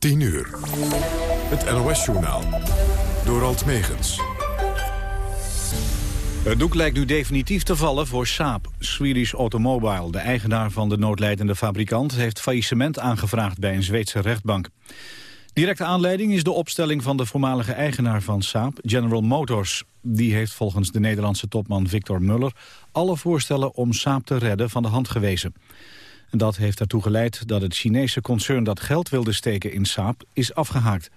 10 uur. Het NOS-journaal. Door Alt Megens. Het doek lijkt nu definitief te vallen voor Saab. Swedish Automobile, de eigenaar van de noodleidende fabrikant... heeft faillissement aangevraagd bij een Zweedse rechtbank. Directe aanleiding is de opstelling van de voormalige eigenaar van Saab, General Motors. Die heeft volgens de Nederlandse topman Victor Muller... alle voorstellen om Saab te redden van de hand gewezen. Dat heeft ertoe geleid dat het Chinese concern dat geld wilde steken in Saab is afgehaakt.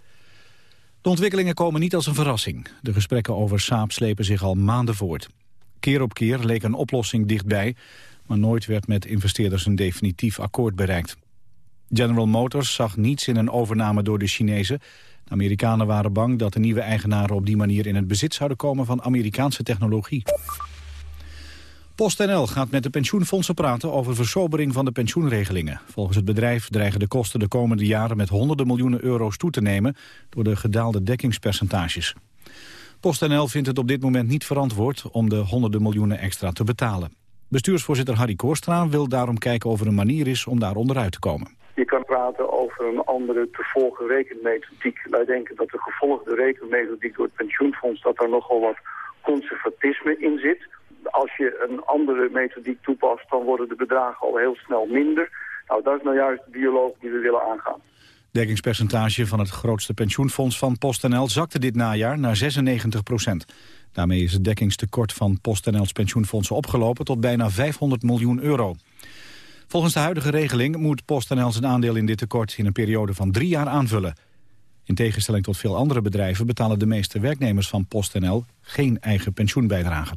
De ontwikkelingen komen niet als een verrassing. De gesprekken over Saab slepen zich al maanden voort. Keer op keer leek een oplossing dichtbij, maar nooit werd met investeerders een definitief akkoord bereikt. General Motors zag niets in een overname door de Chinezen. De Amerikanen waren bang dat de nieuwe eigenaren op die manier in het bezit zouden komen van Amerikaanse technologie. PostNL gaat met de pensioenfondsen praten over versobering van de pensioenregelingen. Volgens het bedrijf dreigen de kosten de komende jaren met honderden miljoenen euro's toe te nemen door de gedaalde dekkingspercentages. PostNL vindt het op dit moment niet verantwoord om de honderden miljoenen extra te betalen. Bestuursvoorzitter Harry Koorstra wil daarom kijken of er een manier is om daar onderuit te komen. Je kan praten over een andere te volgen rekenmethodiek. Wij denken dat de gevolgde rekenmethodiek door het pensioenfonds... dat daar nogal wat conservatisme in zit als je een andere methodiek toepast, dan worden de bedragen al heel snel minder. Nou, dat is nou juist de dialoog die we willen aangaan. Dekkingspercentage van het grootste pensioenfonds van PostNL zakte dit najaar naar 96 procent. Daarmee is het dekkingstekort van PostNL's pensioenfondsen opgelopen tot bijna 500 miljoen euro. Volgens de huidige regeling moet PostNL zijn aandeel in dit tekort in een periode van drie jaar aanvullen. In tegenstelling tot veel andere bedrijven betalen de meeste werknemers van PostNL geen eigen pensioenbijdrage.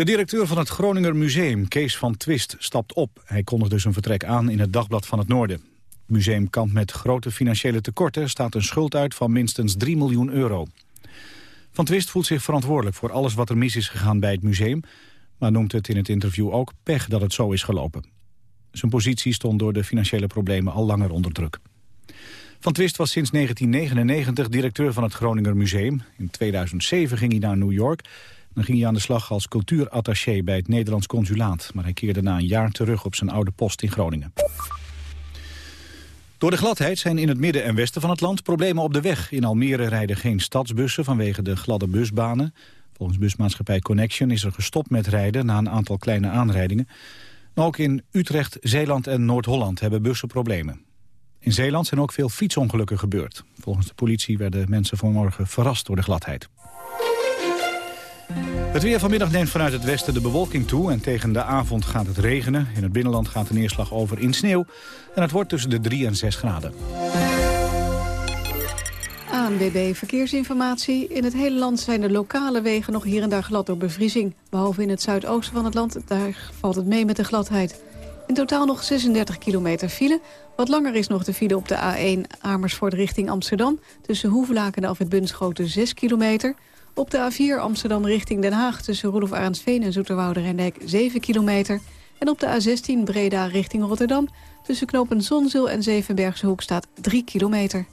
De directeur van het Groninger Museum, Kees van Twist, stapt op. Hij kondigde zijn vertrek aan in het Dagblad van het Noorden. Het museum kampt met grote financiële tekorten... staat een schuld uit van minstens 3 miljoen euro. Van Twist voelt zich verantwoordelijk voor alles wat er mis is gegaan bij het museum... maar noemt het in het interview ook pech dat het zo is gelopen. Zijn positie stond door de financiële problemen al langer onder druk. Van Twist was sinds 1999 directeur van het Groninger Museum. In 2007 ging hij naar New York dan ging hij aan de slag als cultuurattaché bij het Nederlands consulaat. Maar hij keerde na een jaar terug op zijn oude post in Groningen. Door de gladheid zijn in het midden en westen van het land problemen op de weg. In Almere rijden geen stadsbussen vanwege de gladde busbanen. Volgens busmaatschappij Connection is er gestopt met rijden na een aantal kleine aanrijdingen. Maar ook in Utrecht, Zeeland en Noord-Holland hebben bussen problemen. In Zeeland zijn ook veel fietsongelukken gebeurd. Volgens de politie werden mensen vanmorgen verrast door de gladheid. Het weer vanmiddag neemt vanuit het westen de bewolking toe... en tegen de avond gaat het regenen. In het binnenland gaat de neerslag over in sneeuw. En het wordt tussen de 3 en 6 graden. ANWB Verkeersinformatie. In het hele land zijn de lokale wegen nog hier en daar glad door bevriezing. Behalve in het zuidoosten van het land, daar valt het mee met de gladheid. In totaal nog 36 kilometer file. Wat langer is nog de file op de A1 Amersfoort richting Amsterdam. Tussen Hoevelaken en Alfred Bunschoten 6 kilometer... Op de A4 Amsterdam richting Den Haag tussen Roelof Arendsveen en Zoeterwoude Rijndijk 7 kilometer. En op de A16 Breda richting Rotterdam tussen knopen Zonzeel en Zevenbergse Hoek staat 3 kilometer.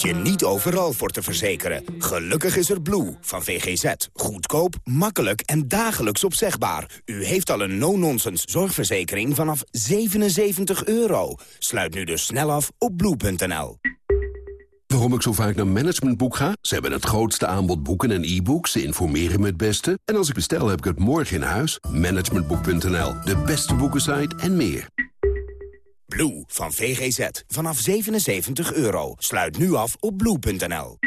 Je niet overal voor te verzekeren. Gelukkig is er Blue van VGZ. Goedkoop, makkelijk en dagelijks opzegbaar. U heeft al een no-nonsense zorgverzekering vanaf 77 euro. Sluit nu dus snel af op blue.nl. Waarom ik zo vaak naar Managementboek ga? Ze hebben het grootste aanbod boeken en e-books. Ze informeren me het beste. En als ik bestel heb ik het morgen in huis. Managementboek.nl, de beste boekensite en meer. Blue van VGZ. Vanaf 77 euro. Sluit nu af op blue.nl.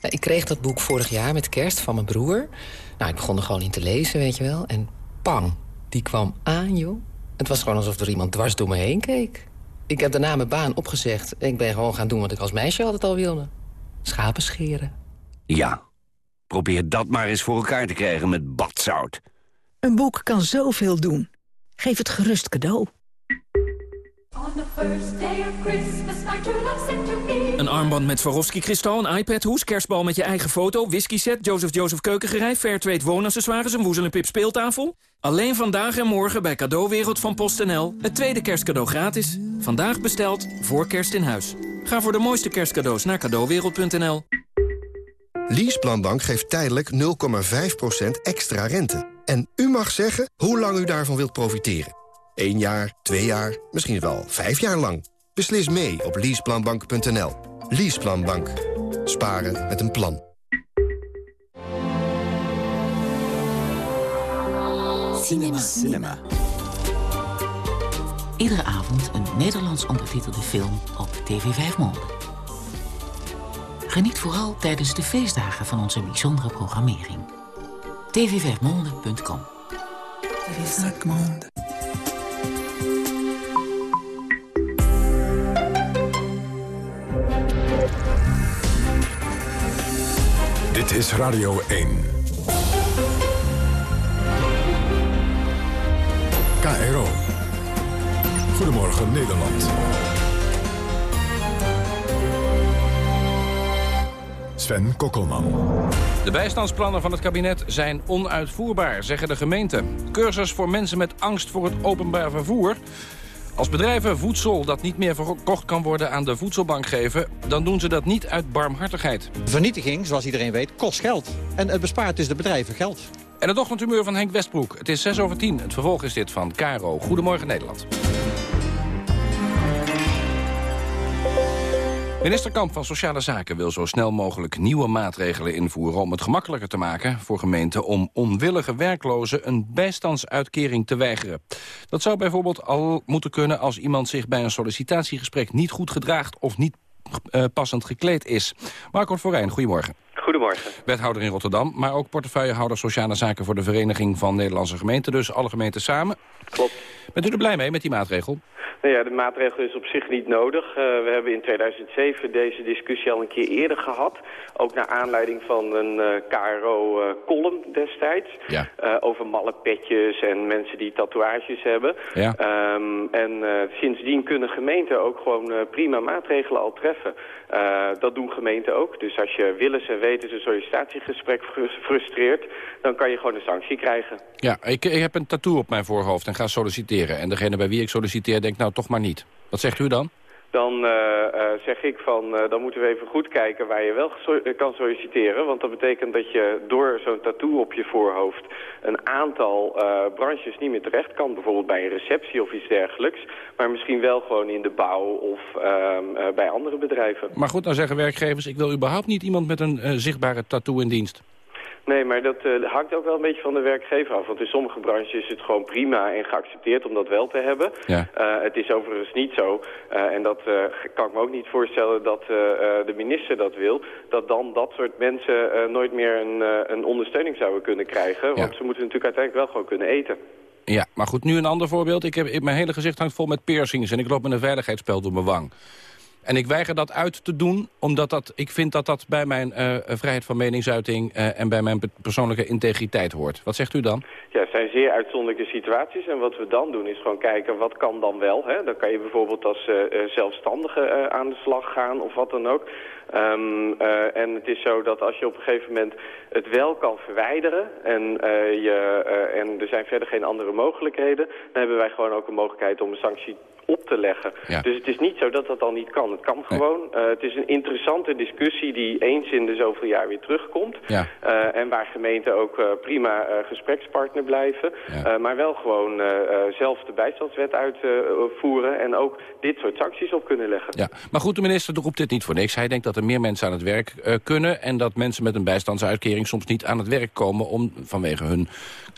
Ik kreeg dat boek vorig jaar met kerst van mijn broer. Nou, ik begon er gewoon in te lezen, weet je wel. En pang, die kwam aan, joh. Het was gewoon alsof er iemand dwars door me heen keek. Ik heb daarna mijn baan opgezegd. Ik ben gewoon gaan doen wat ik als meisje altijd al wilde. Schapen scheren. Ja, probeer dat maar eens voor elkaar te krijgen met badzout. Een boek kan zoveel doen. Geef het gerust cadeau. Een armband met Swarovski-kristal, een iPad-hoes, kerstbal met je eigen foto... whisky-set, Joseph Joseph keukengerei, Fairtrade woonaccessoires... een Woezel en Pip speeltafel. Alleen vandaag en morgen bij Cadeauwereld van PostNL. Het tweede kerstcadeau gratis. Vandaag besteld, voor kerst in huis. Ga voor de mooiste kerstcadeaus naar cadeauwereld.nl. Leaseplanbank geeft tijdelijk 0,5% extra rente. En u mag zeggen hoe lang u daarvan wilt profiteren. Eén jaar, twee jaar, misschien wel vijf jaar lang. Beslis mee op leaseplanbank.nl. Leaseplanbank. Sparen met een plan. Cinema. Cinema. Iedere avond een Nederlands ondertitelde film op TV 5 Monde. Geniet vooral tijdens de feestdagen van onze bijzondere programmering. tv5monde.com Dit is Radio 1. KRO. Goedemorgen Nederland. Sven Kokkelman. De bijstandsplannen van het kabinet zijn onuitvoerbaar, zeggen de gemeenten. Cursus voor mensen met angst voor het openbaar vervoer. Als bedrijven voedsel dat niet meer verkocht kan worden aan de voedselbank geven... dan doen ze dat niet uit barmhartigheid. Vernietiging, zoals iedereen weet, kost geld. En het bespaart dus de bedrijven geld. En het ochtendhumeur van Henk Westbroek. Het is 6 over 10. Het vervolg is dit van Caro. Goedemorgen Nederland. Minister Kamp van Sociale Zaken wil zo snel mogelijk nieuwe maatregelen invoeren... om het gemakkelijker te maken voor gemeenten om onwillige werklozen een bijstandsuitkering te weigeren. Dat zou bijvoorbeeld al moeten kunnen als iemand zich bij een sollicitatiegesprek niet goed gedraagt of niet uh, passend gekleed is. Marco Forijn, goedemorgen. Goedemorgen. Wethouder in Rotterdam, maar ook portefeuillehouder Sociale Zaken voor de Vereniging van Nederlandse Gemeenten. Dus alle gemeenten samen. Klopt. Bent u er blij mee met die maatregel? Nou ja, de maatregel is op zich niet nodig. Uh, we hebben in 2007 deze discussie al een keer eerder gehad. Ook naar aanleiding van een uh, KRO-column uh, destijds. Ja. over malle petjes en mensen die tatoeages hebben. Ja. Um, en sindsdien kunnen gemeenten ook gewoon prima maatregelen al treffen. dat doen gemeenten ook. Dus als je willens en wetens een sollicitatiegesprek frustreert... dan kan je gewoon een sanctie krijgen. Ja, ik, ik heb een tattoo op mijn voorhoofd en ga solliciteren. En degene bij wie ik solliciteer denkt, nou toch maar niet. Wat zegt u dan? Dan uh, uh, zeg ik van, uh, dan moeten we even goed kijken waar je wel kan solliciteren. Want dat betekent dat je door zo'n tattoo op je voorhoofd een aantal branches niet meer terecht kan. Bijvoorbeeld bij een receptie of iets dergelijks. Maar misschien wel gewoon in de bouw of ehm, bij andere bedrijven. Maar goed, dan zeggen werkgevers, ik wil überhaupt niet iemand met een zichtbare tattoo in dienst. Nee, maar dat uh, hangt ook wel een beetje van de werkgever af. Want in sommige branches is het gewoon prima en geaccepteerd om dat wel te hebben. Ja. Uh, het is overigens niet zo, uh, en dat kan ik me ook niet voorstellen dat de minister dat wil... dat dan dat soort mensen nooit meer een, een ondersteuning zouden kunnen krijgen. Want ze moeten natuurlijk uiteindelijk wel gewoon kunnen eten. Ja, maar goed, nu een ander voorbeeld. Ik heb, mijn hele gezicht hangt vol met piercings en ik loop met een veiligheidsspel door mijn wang. En ik weiger dat uit te doen, omdat dat, ik vind dat dat bij mijn uh, vrijheid van meningsuiting... Uh, en bij mijn persoonlijke integriteit hoort. Wat zegt u dan? Ja, het zijn zeer uitzonderlijke situaties. En wat we dan doen is gewoon kijken, wat kan dan wel? Hè? Dan kan je bijvoorbeeld als zelfstandige aan de slag gaan of wat dan ook. Uh, en het is zo dat als je op een gegeven moment het wel kan verwijderen... en, je, en er zijn verder geen andere mogelijkheden... dan hebben wij gewoon ook een mogelijkheid om een sanctie op te leggen. Ja. Dus het is niet zo dat dat al niet kan. Het kan gewoon. Uh, het is een interessante discussie die eens in de zoveel jaar weer terugkomt. Ja. Uh, en waar gemeenten ook uh, prima gesprekspartner blijven. Ja. maar wel gewoon zelf de bijstandswet uitvoeren... en ook dit soort sancties op kunnen leggen. Ja. Maar goed, de minister roept dit niet voor niks. Hij denkt dat er meer mensen aan het werk kunnen... en dat mensen met een bijstandsuitkering soms niet aan het werk komen... om vanwege hun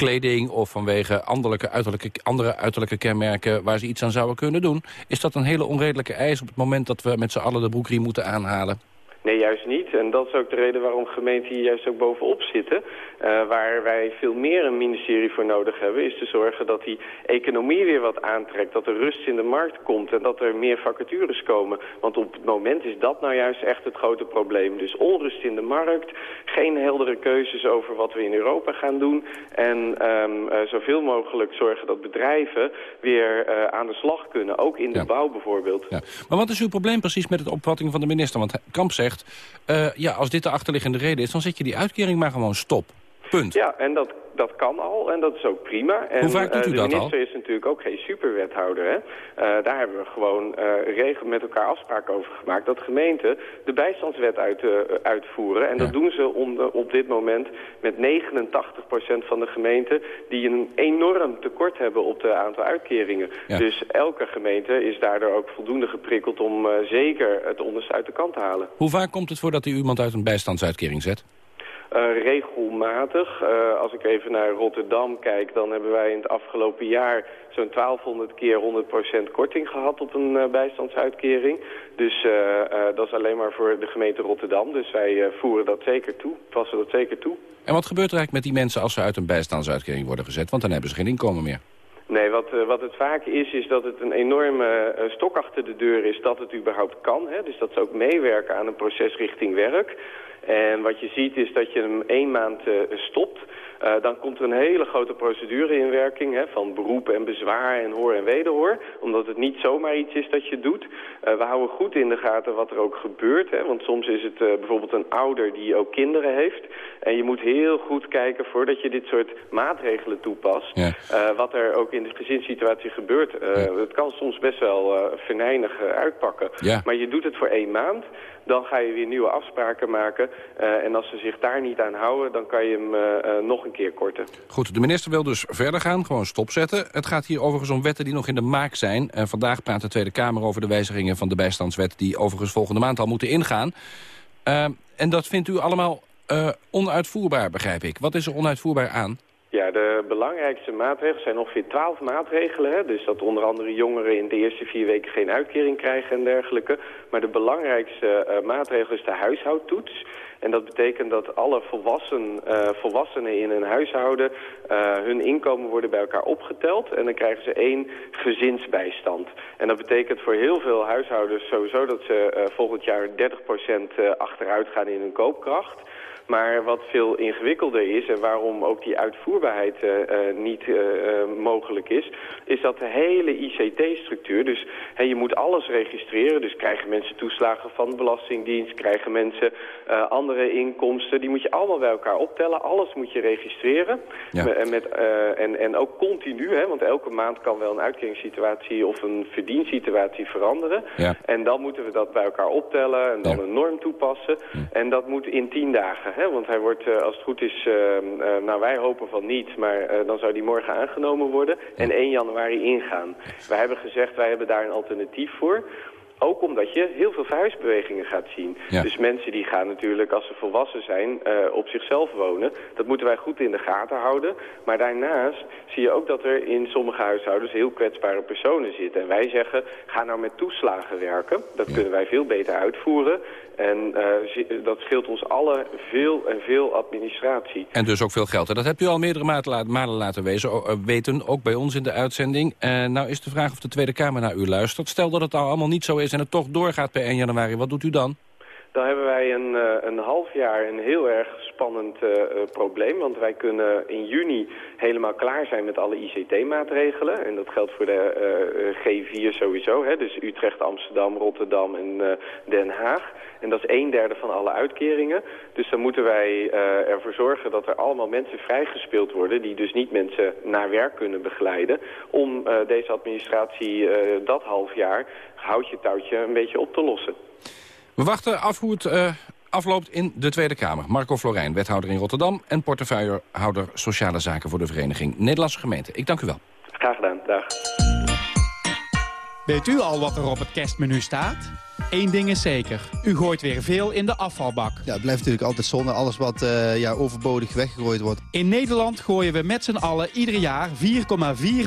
kleding of vanwege anderlijke, uiterlijke, andere uiterlijke kenmerken... waar ze iets aan zouden kunnen doen. Is dat een hele onredelijke eis op het moment dat we met z'n allen de broekriem moeten aanhalen? Nee, juist niet. En dat is ook de reden waarom gemeenten hier juist ook bovenop zitten. Uh, waar wij veel meer een ministerie voor nodig hebben... is te zorgen dat die economie weer wat aantrekt. Dat er rust in de markt komt en dat er meer vacatures komen. Want op het moment is dat nou juist echt het grote probleem. Dus onrust in de markt, geen heldere keuzes over wat we in Europa gaan doen... en um, uh, zoveel mogelijk zorgen dat bedrijven weer uh, aan de slag kunnen. Ook in de Ja. bouw bijvoorbeeld. Ja. Maar wat is uw probleem precies met de opvatting van de minister? Want Kamp zegt, uh, ja, als dit de achterliggende reden is... dan zet je die uitkering maar gewoon stop. Punt. Ja, en dat, dat kan al en dat is ook prima. En, Hoe vaak doet u eh, dat De al? minister is natuurlijk ook geen superwethouder. Hè? Eh, daar hebben we gewoon eh regel met elkaar afspraken over gemaakt... dat gemeenten de bijstandswet uit, uitvoeren. En dat doen ze om, op dit moment met 89% van de gemeenten... die een enorm tekort hebben op de aantal uitkeringen. Ja. Dus elke gemeente is daardoor ook voldoende geprikkeld... om zeker het onderste uit de kant te halen. Hoe vaak komt het voor dat u iemand uit een bijstandsuitkering zet? Uh, regelmatig. Uh, als ik even naar Rotterdam kijk, dan hebben wij in het afgelopen jaar zo'n 1200 keer 100% korting gehad op een uh, bijstandsuitkering. Dus dat is alleen maar voor de gemeente Rotterdam. Dus wij voeren dat zeker toe, passen dat zeker toe. En wat gebeurt er eigenlijk met die mensen als ze uit een bijstandsuitkering worden gezet? Want dan hebben ze geen inkomen meer. Nee, wat, wat het vaak is, is dat het een enorme stok achter de deur is dat het überhaupt kan. Hè? Dus dat ze ook meewerken aan een proces richting werk. En wat je ziet is dat je hem één maand uh, stopt. Uh, dan komt er een hele grote procedure in werking hè, van beroep en bezwaar en hoor en wederhoor. Omdat het niet zomaar iets is dat je doet. Uh, we houden goed in de gaten wat er ook gebeurt. Hè, want soms is het bijvoorbeeld een ouder die ook kinderen heeft. En je moet heel goed kijken voordat je dit soort maatregelen toepast. Ja. wat er ook in de gezinssituatie gebeurt. Ja. Het kan soms best wel venijnig uitpakken. Ja. Maar je doet het voor één maand. Dan ga je weer nieuwe afspraken maken. en als ze zich daar niet aan houden, dan kan je hem nog een keer korten. Goed, de minister wil dus verder gaan, gewoon stopzetten. Het gaat hier overigens om wetten die nog in de maak zijn. Uh, vandaag praat de Tweede Kamer over de wijzigingen van de bijstandswet... die overigens volgende maand al moeten ingaan. En dat vindt u allemaal onuitvoerbaar, begrijp ik. Wat is er onuitvoerbaar aan? Ja, de belangrijkste maatregelen zijn ongeveer twaalf maatregelen. Hè? Dus dat onder andere jongeren in de eerste vier weken geen uitkering krijgen en dergelijke. Maar de belangrijkste uh, maatregel is de huishoudtoets. En dat betekent dat alle uh, volwassenen in een huishouden... Uh, hun inkomen worden bij elkaar opgeteld. En dan krijgen ze één gezinsbijstand. En dat betekent voor heel veel huishoudens sowieso... dat ze volgend jaar 30% achteruit gaan in hun koopkracht... Maar wat veel ingewikkelder is en waarom ook die uitvoerbaarheid uh, uh, niet uh, mogelijk is... is dat de hele ICT-structuur, dus hey, je moet alles registreren... dus krijgen mensen toeslagen van de Belastingdienst, krijgen mensen andere inkomsten... die moet je allemaal bij elkaar optellen, alles moet je registreren. Ja. Met, met, en, en ook continu, hè, want elke maand kan wel een uitkeringssituatie... of een verdiensituatie veranderen. Ja. En dan moeten we dat bij elkaar optellen en dan Ja. een norm toepassen. En dat moet in tien dagen. Hè? Want hij wordt, uh, als het goed is, uh, uh, nou wij hopen van niet, maar dan zou die morgen aangenomen worden. En 1 januari ingaan. Wij hebben gezegd, wij hebben daar een alternatief voor. Ook omdat je heel veel verhuisbewegingen gaat zien. Ja. Dus mensen die gaan natuurlijk, als ze volwassen zijn, uh, op zichzelf wonen. Dat moeten wij goed in de gaten houden. Maar daarnaast zie je ook dat er in sommige huishoudens heel kwetsbare personen zitten. En wij zeggen, ga nou met toeslagen werken. Dat Ja. kunnen wij veel beter uitvoeren. En uh, dat scheelt ons allen veel en veel administratie. En dus ook veel geld. En dat hebt u al meerdere malen laten wezen, eh, weten, ook bij ons in de uitzending. Uh, nou is de vraag of de Tweede Kamer naar u luistert. Stel dat het al allemaal niet zo is en het toch doorgaat per 1 januari. Wat doet u dan? Dan hebben wij een, uh, een half jaar een heel erg spannend uh, uh, probleem. Want wij kunnen in juni helemaal klaar zijn met alle ICT-maatregelen. En dat geldt voor de G4 sowieso. Hè? Dus Utrecht, Amsterdam, Rotterdam en Den Haag. En dat is een derde van alle uitkeringen. Dus dan moeten wij ervoor zorgen dat er allemaal mensen vrijgespeeld worden... die dus niet mensen naar werk kunnen begeleiden... om deze administratie dat half jaar, houtje touwtje, een beetje op te lossen. We wachten af hoe het uh, afloopt in de Tweede Kamer. Marco Florijn, wethouder in Rotterdam... en portefeuillehouder Sociale Zaken voor de Vereniging Nederlandse Gemeenten. Ik dank u wel. Graag gedaan. Dag. Weet u al wat er op het kerstmenu staat? Eén ding is zeker, u gooit weer veel in de afvalbak. Ja, het blijft natuurlijk altijd zonde, alles wat uh, ja, overbodig weggegooid wordt. In Nederland gooien we met z'n allen ieder jaar 4,4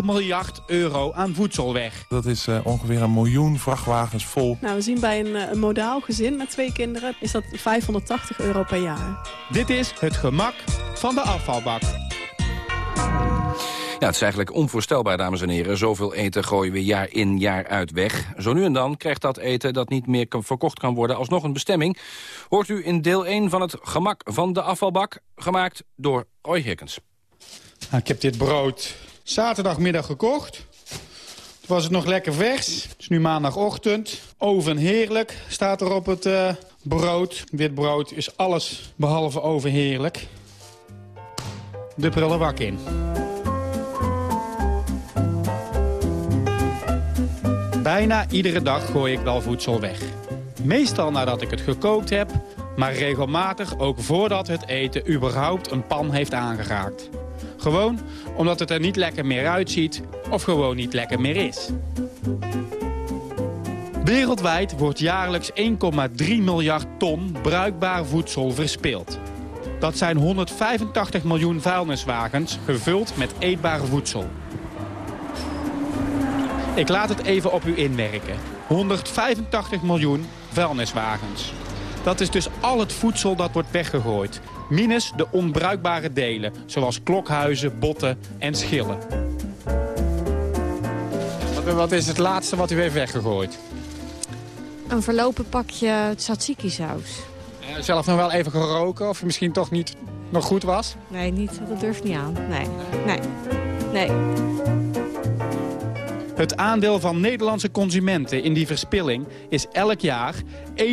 miljard euro aan voedsel weg. Dat is uh, ongeveer een miljoen vrachtwagens vol. Nou, we zien bij een, een modaal gezin met twee kinderen is dat 580 euro per jaar. Dit is het gemak van de afvalbak. Ja, het is eigenlijk onvoorstelbaar, dames en heren. Zoveel eten gooien we jaar in, jaar uit weg. Zo nu en dan krijgt dat eten dat niet meer verkocht kan worden... alsnog een bestemming. Hoort u in deel 1 van het gemak van de afvalbak... gemaakt door Roy Hickens. Nou, ik heb dit brood zaterdagmiddag gekocht. Toen was het nog lekker vers. Het is nu maandagochtend. Oven heerlijk staat er op het uh, brood. Wit brood is alles behalve oven heerlijk. de prullenbak in. Bijna iedere dag gooi ik wel voedsel weg. Meestal nadat ik het gekookt heb, maar regelmatig ook voordat het eten überhaupt een pan heeft aangeraakt. Gewoon omdat het er niet lekker meer uitziet of gewoon niet lekker meer is. Wereldwijd wordt jaarlijks 1,3 miljard ton bruikbaar voedsel verspild. Dat zijn 185 miljoen vuilniswagens gevuld met eetbare voedsel. Ik laat het even op u inwerken. 185 miljoen vuilniswagens. Dat is dus al het voedsel dat wordt weggegooid. Minus de onbruikbare delen, zoals klokhuizen, botten en schillen. Wat is het laatste wat u heeft weggegooid? Een verlopen pakje tzatziki saus. Uh, zelf nog wel even geroken of misschien toch niet nog goed was? Nee, niet, dat durft niet aan. Nee, nee, nee. Het aandeel van Nederlandse consumenten in die verspilling is elk jaar 1.280.000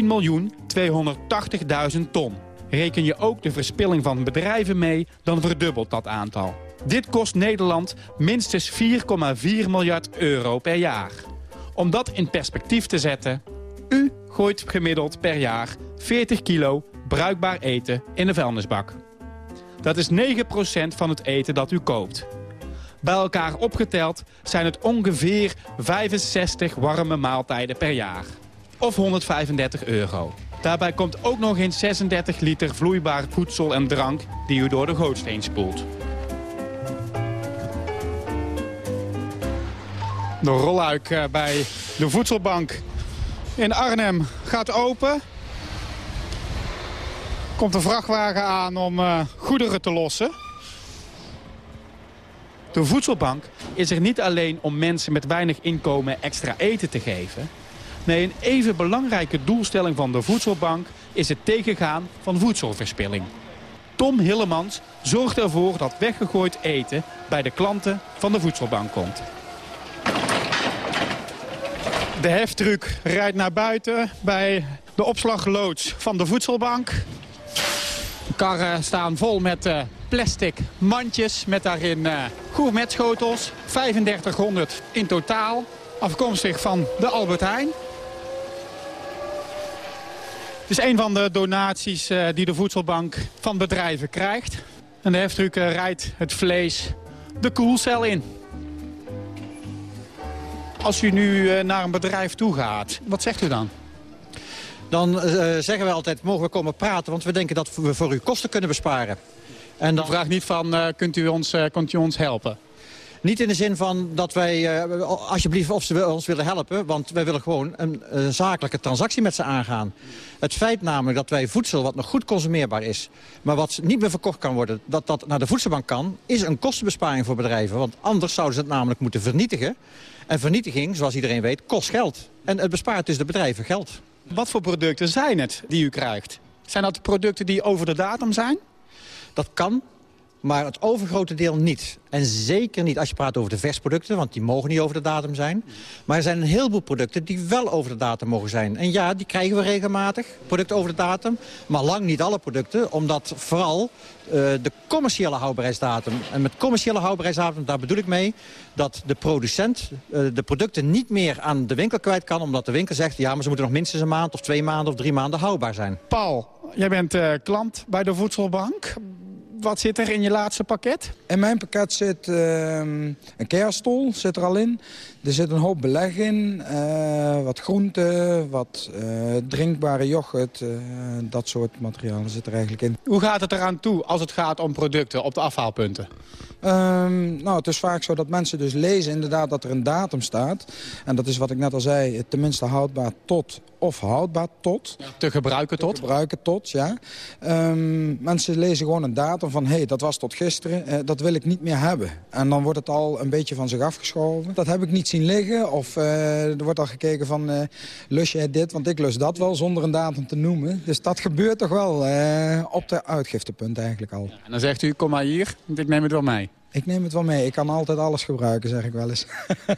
ton. Reken je ook de verspilling van bedrijven mee, dan verdubbelt dat aantal. Dit kost Nederland minstens 4,4 miljard euro per jaar. Om dat in perspectief te zetten, u gooit gemiddeld per jaar 40 kilo bruikbaar eten in de vuilnisbak. Dat is 9% van het eten dat u koopt. Bij elkaar opgeteld zijn het ongeveer 65 warme maaltijden per jaar. Of 135 euro. Daarbij komt ook nog eens 36 liter vloeibaar voedsel en drank die u door de gootsteen spoelt. De rolluik eh, bij de voedselbank in Arnhem gaat open. Komt een vrachtwagen aan om uh, goederen te lossen. De voedselbank is er niet alleen om mensen met weinig inkomen extra eten te geven. Nee, een even belangrijke doelstelling van de voedselbank is het tegengaan van voedselverspilling. Tom Hillemans zorgt ervoor dat weggegooid eten bij de klanten van de voedselbank komt. De heftruck rijdt naar buiten bij de opslagloods van de voedselbank. De karren staan vol met uh, plastic mandjes met daarin uh, gourmetschotels. 3500 in totaal, afkomstig van de Albert Heijn. Het is een van de donaties uh, die de voedselbank van bedrijven krijgt. En de heftruck rijdt het vlees de koelcel in. Als u nu naar een bedrijf toe gaat, wat zegt u dan? Dan zeggen we altijd, mogen we komen praten, want we denken dat we voor u kosten kunnen besparen. En dan vraag niet van, uh, kunt, u ons, uh, kunt u ons helpen? Niet in de zin van dat wij, uh, alsjeblieft, of ze ons willen helpen... want wij willen gewoon een, een, zakelijke transactie met ze aangaan. Het feit namelijk dat wij voedsel wat nog goed consumeerbaar is... maar wat niet meer verkocht kan worden, dat dat naar de voedselbank kan... is een kostenbesparing voor bedrijven. Want anders zouden ze het namelijk moeten vernietigen. En vernietiging, zoals iedereen weet, kost geld. En het bespaart dus de bedrijven geld. Wat voor producten zijn het die u krijgt? Zijn dat producten die over de datum zijn? Dat kan, maar het overgrote deel niet. En zeker niet als je praat over de versproducten, want die mogen niet over de datum zijn. Maar er zijn een heleboel producten die wel over de datum mogen zijn. En ja, die krijgen we regelmatig, producten over de datum. Maar lang niet alle producten, omdat vooral uh, de commerciële houdbaarheidsdatum... en met commerciële houdbaarheidsdatum, daar bedoel ik mee... dat de producent uh, de producten niet meer aan de winkel kwijt kan... omdat de winkel zegt, ja, maar ze moeten nog minstens een maand... of twee maanden of drie maanden houdbaar zijn. Paul, jij bent uh, klant bij de Voedselbank wat zit er in je laatste pakket? In mijn pakket zit uh, een kerstol, zit er al in. Er zit een hoop beleg in, uh, wat groenten, wat uh, drinkbare yoghurt. dat soort materialen zit er eigenlijk in. Hoe gaat het eraan toe als het gaat om producten op de afhaalpunten? Um, nou, het is vaak zo dat mensen dus lezen inderdaad dat er een datum staat. En dat is wat ik net al zei, tenminste houdbaar tot of houdbaar tot. Ja, te gebruiken tot? Te gebruiken tot, ja. Um, mensen lezen gewoon een datum van, hé, hey, dat was tot gisteren, uh, dat wil ik niet meer hebben. En dan wordt het al een beetje van zich afgeschoven. Dat heb ik niet zien liggen. Of uh, er wordt al gekeken van, uh, lus jij dit, want ik lust dat wel, zonder een datum te noemen. Dus dat gebeurt toch wel op de uitgiftepunt eigenlijk al. Ja, en dan zegt u, kom maar hier, want ik neem het wel mee. Ik neem het wel mee. Ik kan altijd alles gebruiken, zeg ik wel eens.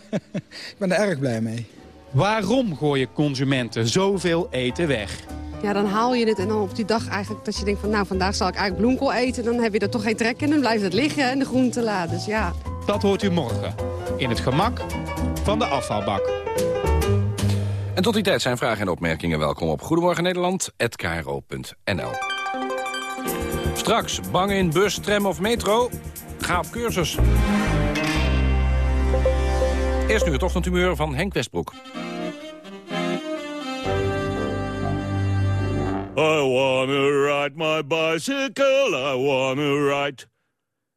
ik ben er erg blij mee. Waarom gooien consumenten zoveel eten weg? ja, dan haal je het en dan op die dag eigenlijk dat je denkt van... nou, vandaag zal ik eigenlijk bloemkool eten. Dan heb je er toch geen trek in en dan blijft het liggen in de groentela. Dus ja. Dat hoort u morgen in het gemak van de afvalbak. En tot die tijd zijn vragen en opmerkingen welkom op Goedemorgen Nederland@kro.nl. Straks, bang in bus, tram of metro? Ga op cursus. Eerst nu het ochtendhumeur van Henk Westbroek. I wanna ride my bicycle, I wanna ride.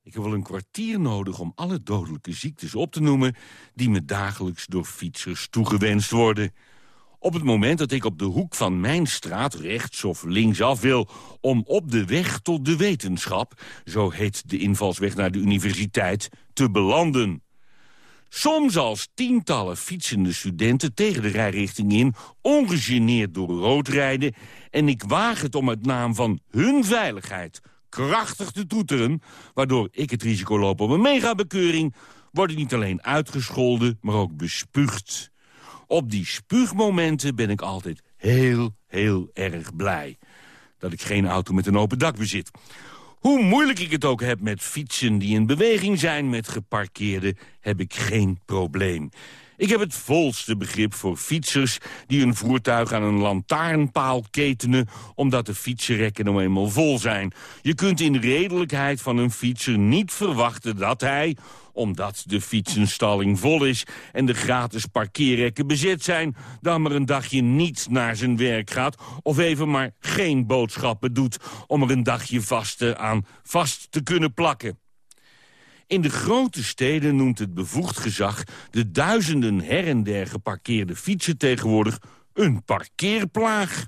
Ik heb wel een kwartier nodig om alle dodelijke ziektes op te noemen... die me dagelijks door fietsers toegewenst worden. Op het moment dat ik op de hoek van mijn straat rechts of linksaf wil... om op de weg tot de wetenschap, zo heet de invalsweg naar de universiteit, te belanden. Soms als tientallen fietsende studenten tegen de rijrichting in... ongegeneerd door rood rijden... en ik waag het om uit naam van hun veiligheid krachtig te toeteren... waardoor ik het risico loop op een megabekeuring... word ik niet alleen uitgescholden, maar ook bespuugd. Op die spuugmomenten ben ik altijd heel, heel erg blij. Dat ik geen auto met een open dak bezit. Hoe moeilijk ik het ook heb met fietsen die in beweging zijn met geparkeerden, heb ik geen probleem. Ik heb het volste begrip voor fietsers die hun voertuig aan een lantaarnpaal ketenen... omdat de fietsenrekken nou eenmaal vol zijn. Je kunt in redelijkheid van een fietser niet verwachten dat hij omdat de fietsenstalling vol is en de gratis parkeerrekken bezet zijn... dan maar een dagje niet naar zijn werk gaat... of even maar geen boodschappen doet om er een dagje vast aan vast te kunnen plakken. In de grote steden noemt het bevoegd gezag... de duizenden her en der geparkeerde fietsen tegenwoordig een parkeerplaag.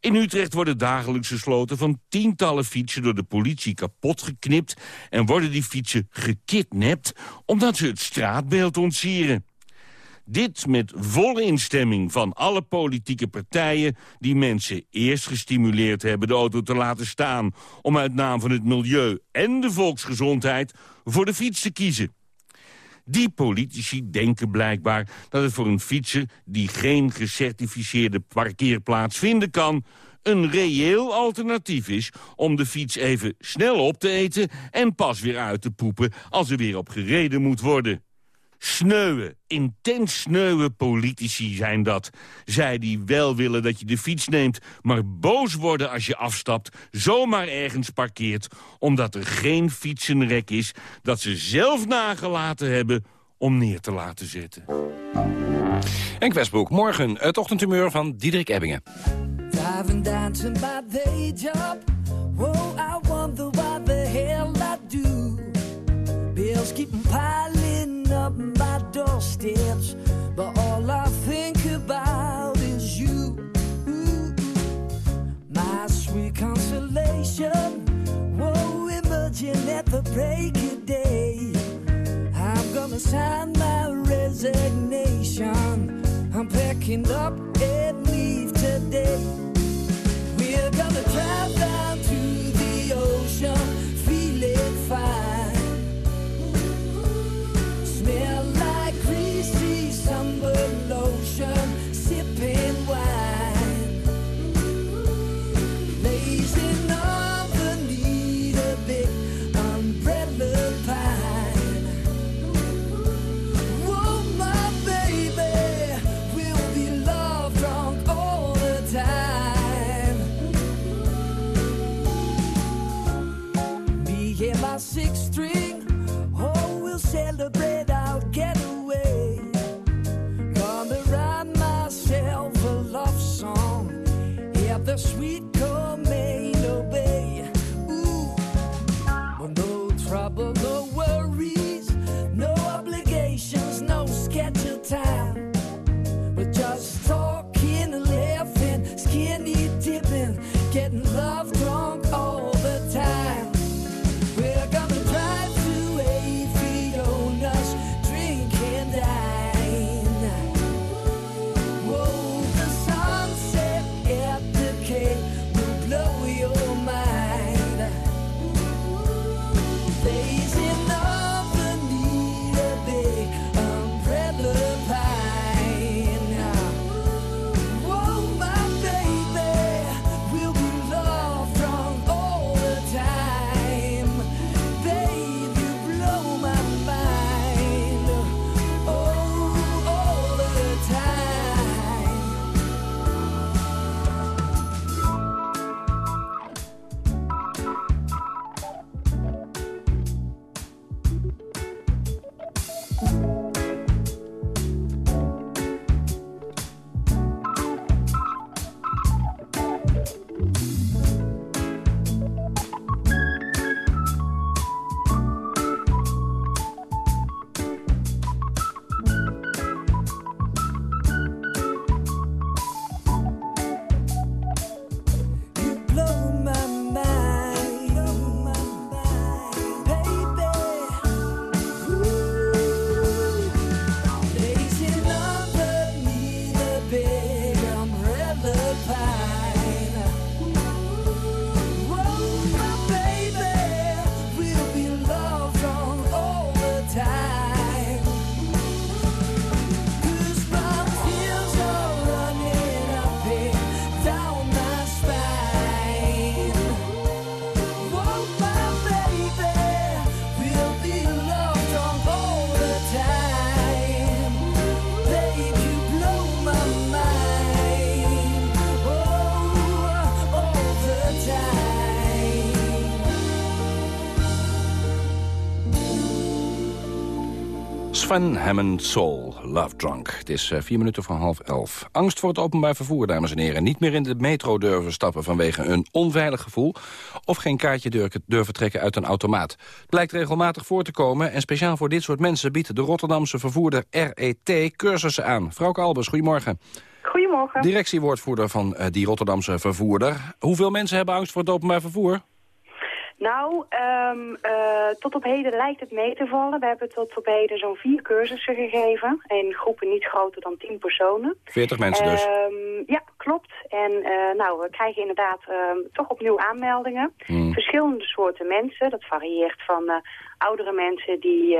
In Utrecht worden dagelijkse sloten van tientallen fietsen door de politie kapot geknipt... en worden die fietsen gekidnapt omdat ze het straatbeeld ontsieren. Dit met volle instemming van alle politieke partijen... die mensen eerst gestimuleerd hebben de auto te laten staan... om uit naam van het milieu en de volksgezondheid voor de fiets te kiezen. Die politici denken blijkbaar dat het voor een fietser... die geen gecertificeerde parkeerplaats vinden kan... een reëel alternatief is om de fiets even snel op te eten... en pas weer uit te poepen als er weer op gereden moet worden. Sneuwe, intens sneuwe politici zijn dat. Zij die wel willen dat je de fiets neemt, maar boos worden als je afstapt... zomaar ergens parkeert, omdat er geen fietsenrek is... dat ze zelf nagelaten hebben om neer te laten zetten. En Westbroek, morgen het ochtendhumeur van Diederik Ebbingen. Driving down to my day job. Whoa, I wonder what the hell I do. Bills keep piling my doorsteps. But all I think about is you. My sweet consolation. Whoa, emerging at the break of day. I'm gonna sign my resignation. I'm packing up and leave today. We're gonna drive down to the ocean, feeling fine. Smell like greasy summer lotion, Sven Hammond Soul, Love Drunk. Het is eh, vier minuten voor half elf. Angst voor het openbaar vervoer, dames en heren. Niet meer in de metro durven stappen vanwege een onveilig gevoel... of geen kaartje durven, durven trekken uit een automaat. Het blijkt regelmatig voor te komen... en speciaal voor dit soort mensen biedt de Rotterdamse vervoerder RET cursussen aan. Vrouw Albers, goedemorgen. Goedemorgen. Directiewoordvoerder van eh, die Rotterdamse vervoerder. Hoeveel mensen hebben angst voor het openbaar vervoer? Nou, ehm, eh, tot op heden lijkt het mee te vallen. We hebben tot op heden zo'n vier cursussen gegeven. In groepen niet groter dan tien personen. 40 mensen dus? Ehm, ja, klopt. En eh, nou, we krijgen inderdaad ehm, toch opnieuw aanmeldingen. Hmm. Verschillende soorten mensen. Dat varieert van eh, oudere mensen die,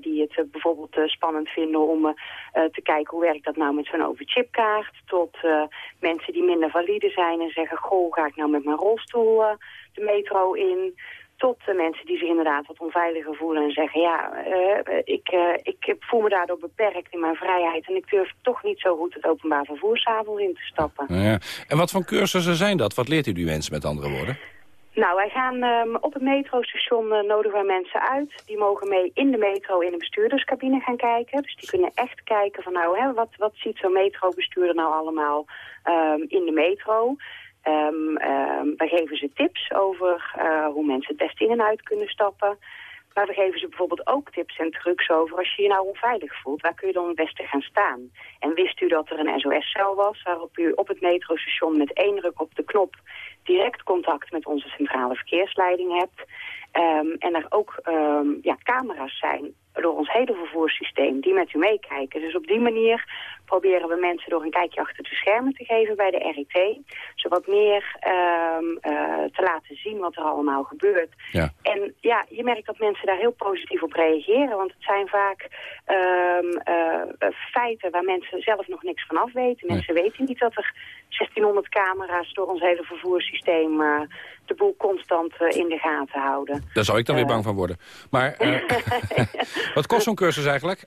die het bijvoorbeeld spannend vinden om te kijken hoe werkt dat nou met zo'n overchipkaart. Tot mensen die minder valide zijn en zeggen, goh, ga ik nou met mijn rolstoel de metro in tot de mensen die zich inderdaad wat onveiliger voelen en zeggen... ja, uh, ik, uh, ik voel me daardoor beperkt in mijn vrijheid... en ik durf toch niet zo goed het openbaar vervoer s'avonds in te stappen. Ja. En wat voor cursussen zijn dat? Wat leert u die mensen met andere woorden? Nou, wij gaan um, op het metrostation uh, nodigen wij mensen uit. Die mogen mee in de metro in de bestuurderscabine gaan kijken. Dus die kunnen echt kijken van nou, hè, wat, wat ziet zo'n metrobestuurder nou allemaal um, in de metro... Um, um, wij geven ze tips over uh, hoe mensen het best in en uit kunnen stappen. Maar we geven ze bijvoorbeeld ook tips en trucs over als je je nou onveilig voelt. Waar kun je dan het beste gaan staan? En wist u dat er een SOS-cel was waarop u op het metrostation met één druk op de knop direct contact met onze centrale verkeersleiding hebt. Um, en er ook ja, camera's zijn door ons hele vervoerssysteem die met u meekijken. Dus op die manier proberen we mensen door een kijkje achter de schermen te geven bij de RIT. Zodat meer um, uh, te laten zien wat er allemaal gebeurt. Ja. En ja, je merkt dat mensen daar heel positief op reageren. Want het zijn vaak um, uh, feiten waar mensen zelf nog niks van af weten. Mensen nee. weten niet dat er 1600 camera's door ons hele vervoerssysteem... Uh, de boel constant in de gaten houden. Daar zou ik dan weer bang van worden. Maar wat kost zo'n cursus eigenlijk?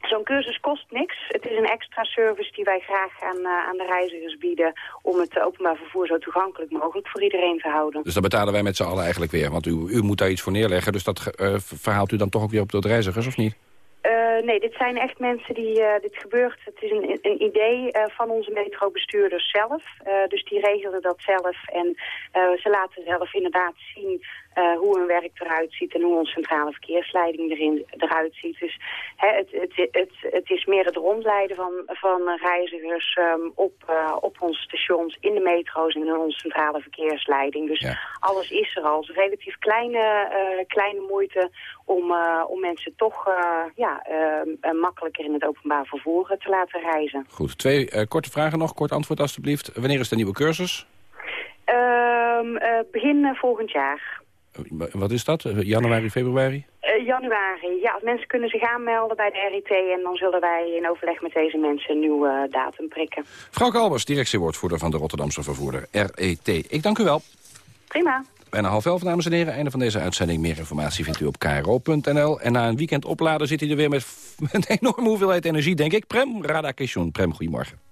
Zo'n cursus kost niks. Het is een extra service die wij graag aan, uh, aan de reizigers bieden... om het openbaar vervoer zo toegankelijk mogelijk voor iedereen te houden. Dus dat betalen wij met z'n allen eigenlijk weer. Want u, u moet daar iets voor neerleggen. Dus dat uh, verhaalt u dan toch ook weer op de reizigers, of niet? Uh, nee, dit zijn echt mensen die... Uh, dit gebeurt, het is een, een idee uh, van onze metrobestuurders zelf. dus die regelen dat zelf. En ze laten zelf inderdaad zien uh, hoe hun werk eruit ziet en hoe onze centrale verkeersleiding erin, eruit ziet. Dus hè, het, het, het, het is meer het rondleiden van, van reizigers um, op, uh, op onze stations, in de metro's en in onze centrale verkeersleiding. Dus ja. alles is er al. Het is relatief kleine, uh, kleine moeite om, om mensen toch ja, makkelijker in het openbaar vervoer te laten reizen. Goed, twee korte vragen nog, kort antwoord alstublieft. Wanneer is de nieuwe cursus? Um, begin volgend jaar. Wat is dat? Januari, februari? Uh, januari, ja. Mensen kunnen zich aanmelden bij de RIT... en dan zullen wij in overleg met deze mensen een nieuwe datum prikken. Mevrouw Kalbers, directiewoordvoerder van de Rotterdamse vervoerder RET. Ik dank u wel. Prima. Bijna half elf, dames en heren. Einde van deze uitzending. Meer informatie vindt u op kro.nl. En na een weekend opladen zit hij er weer met, met een enorme hoeveelheid energie, denk ik. Prem Radakation. Prem, goedemorgen.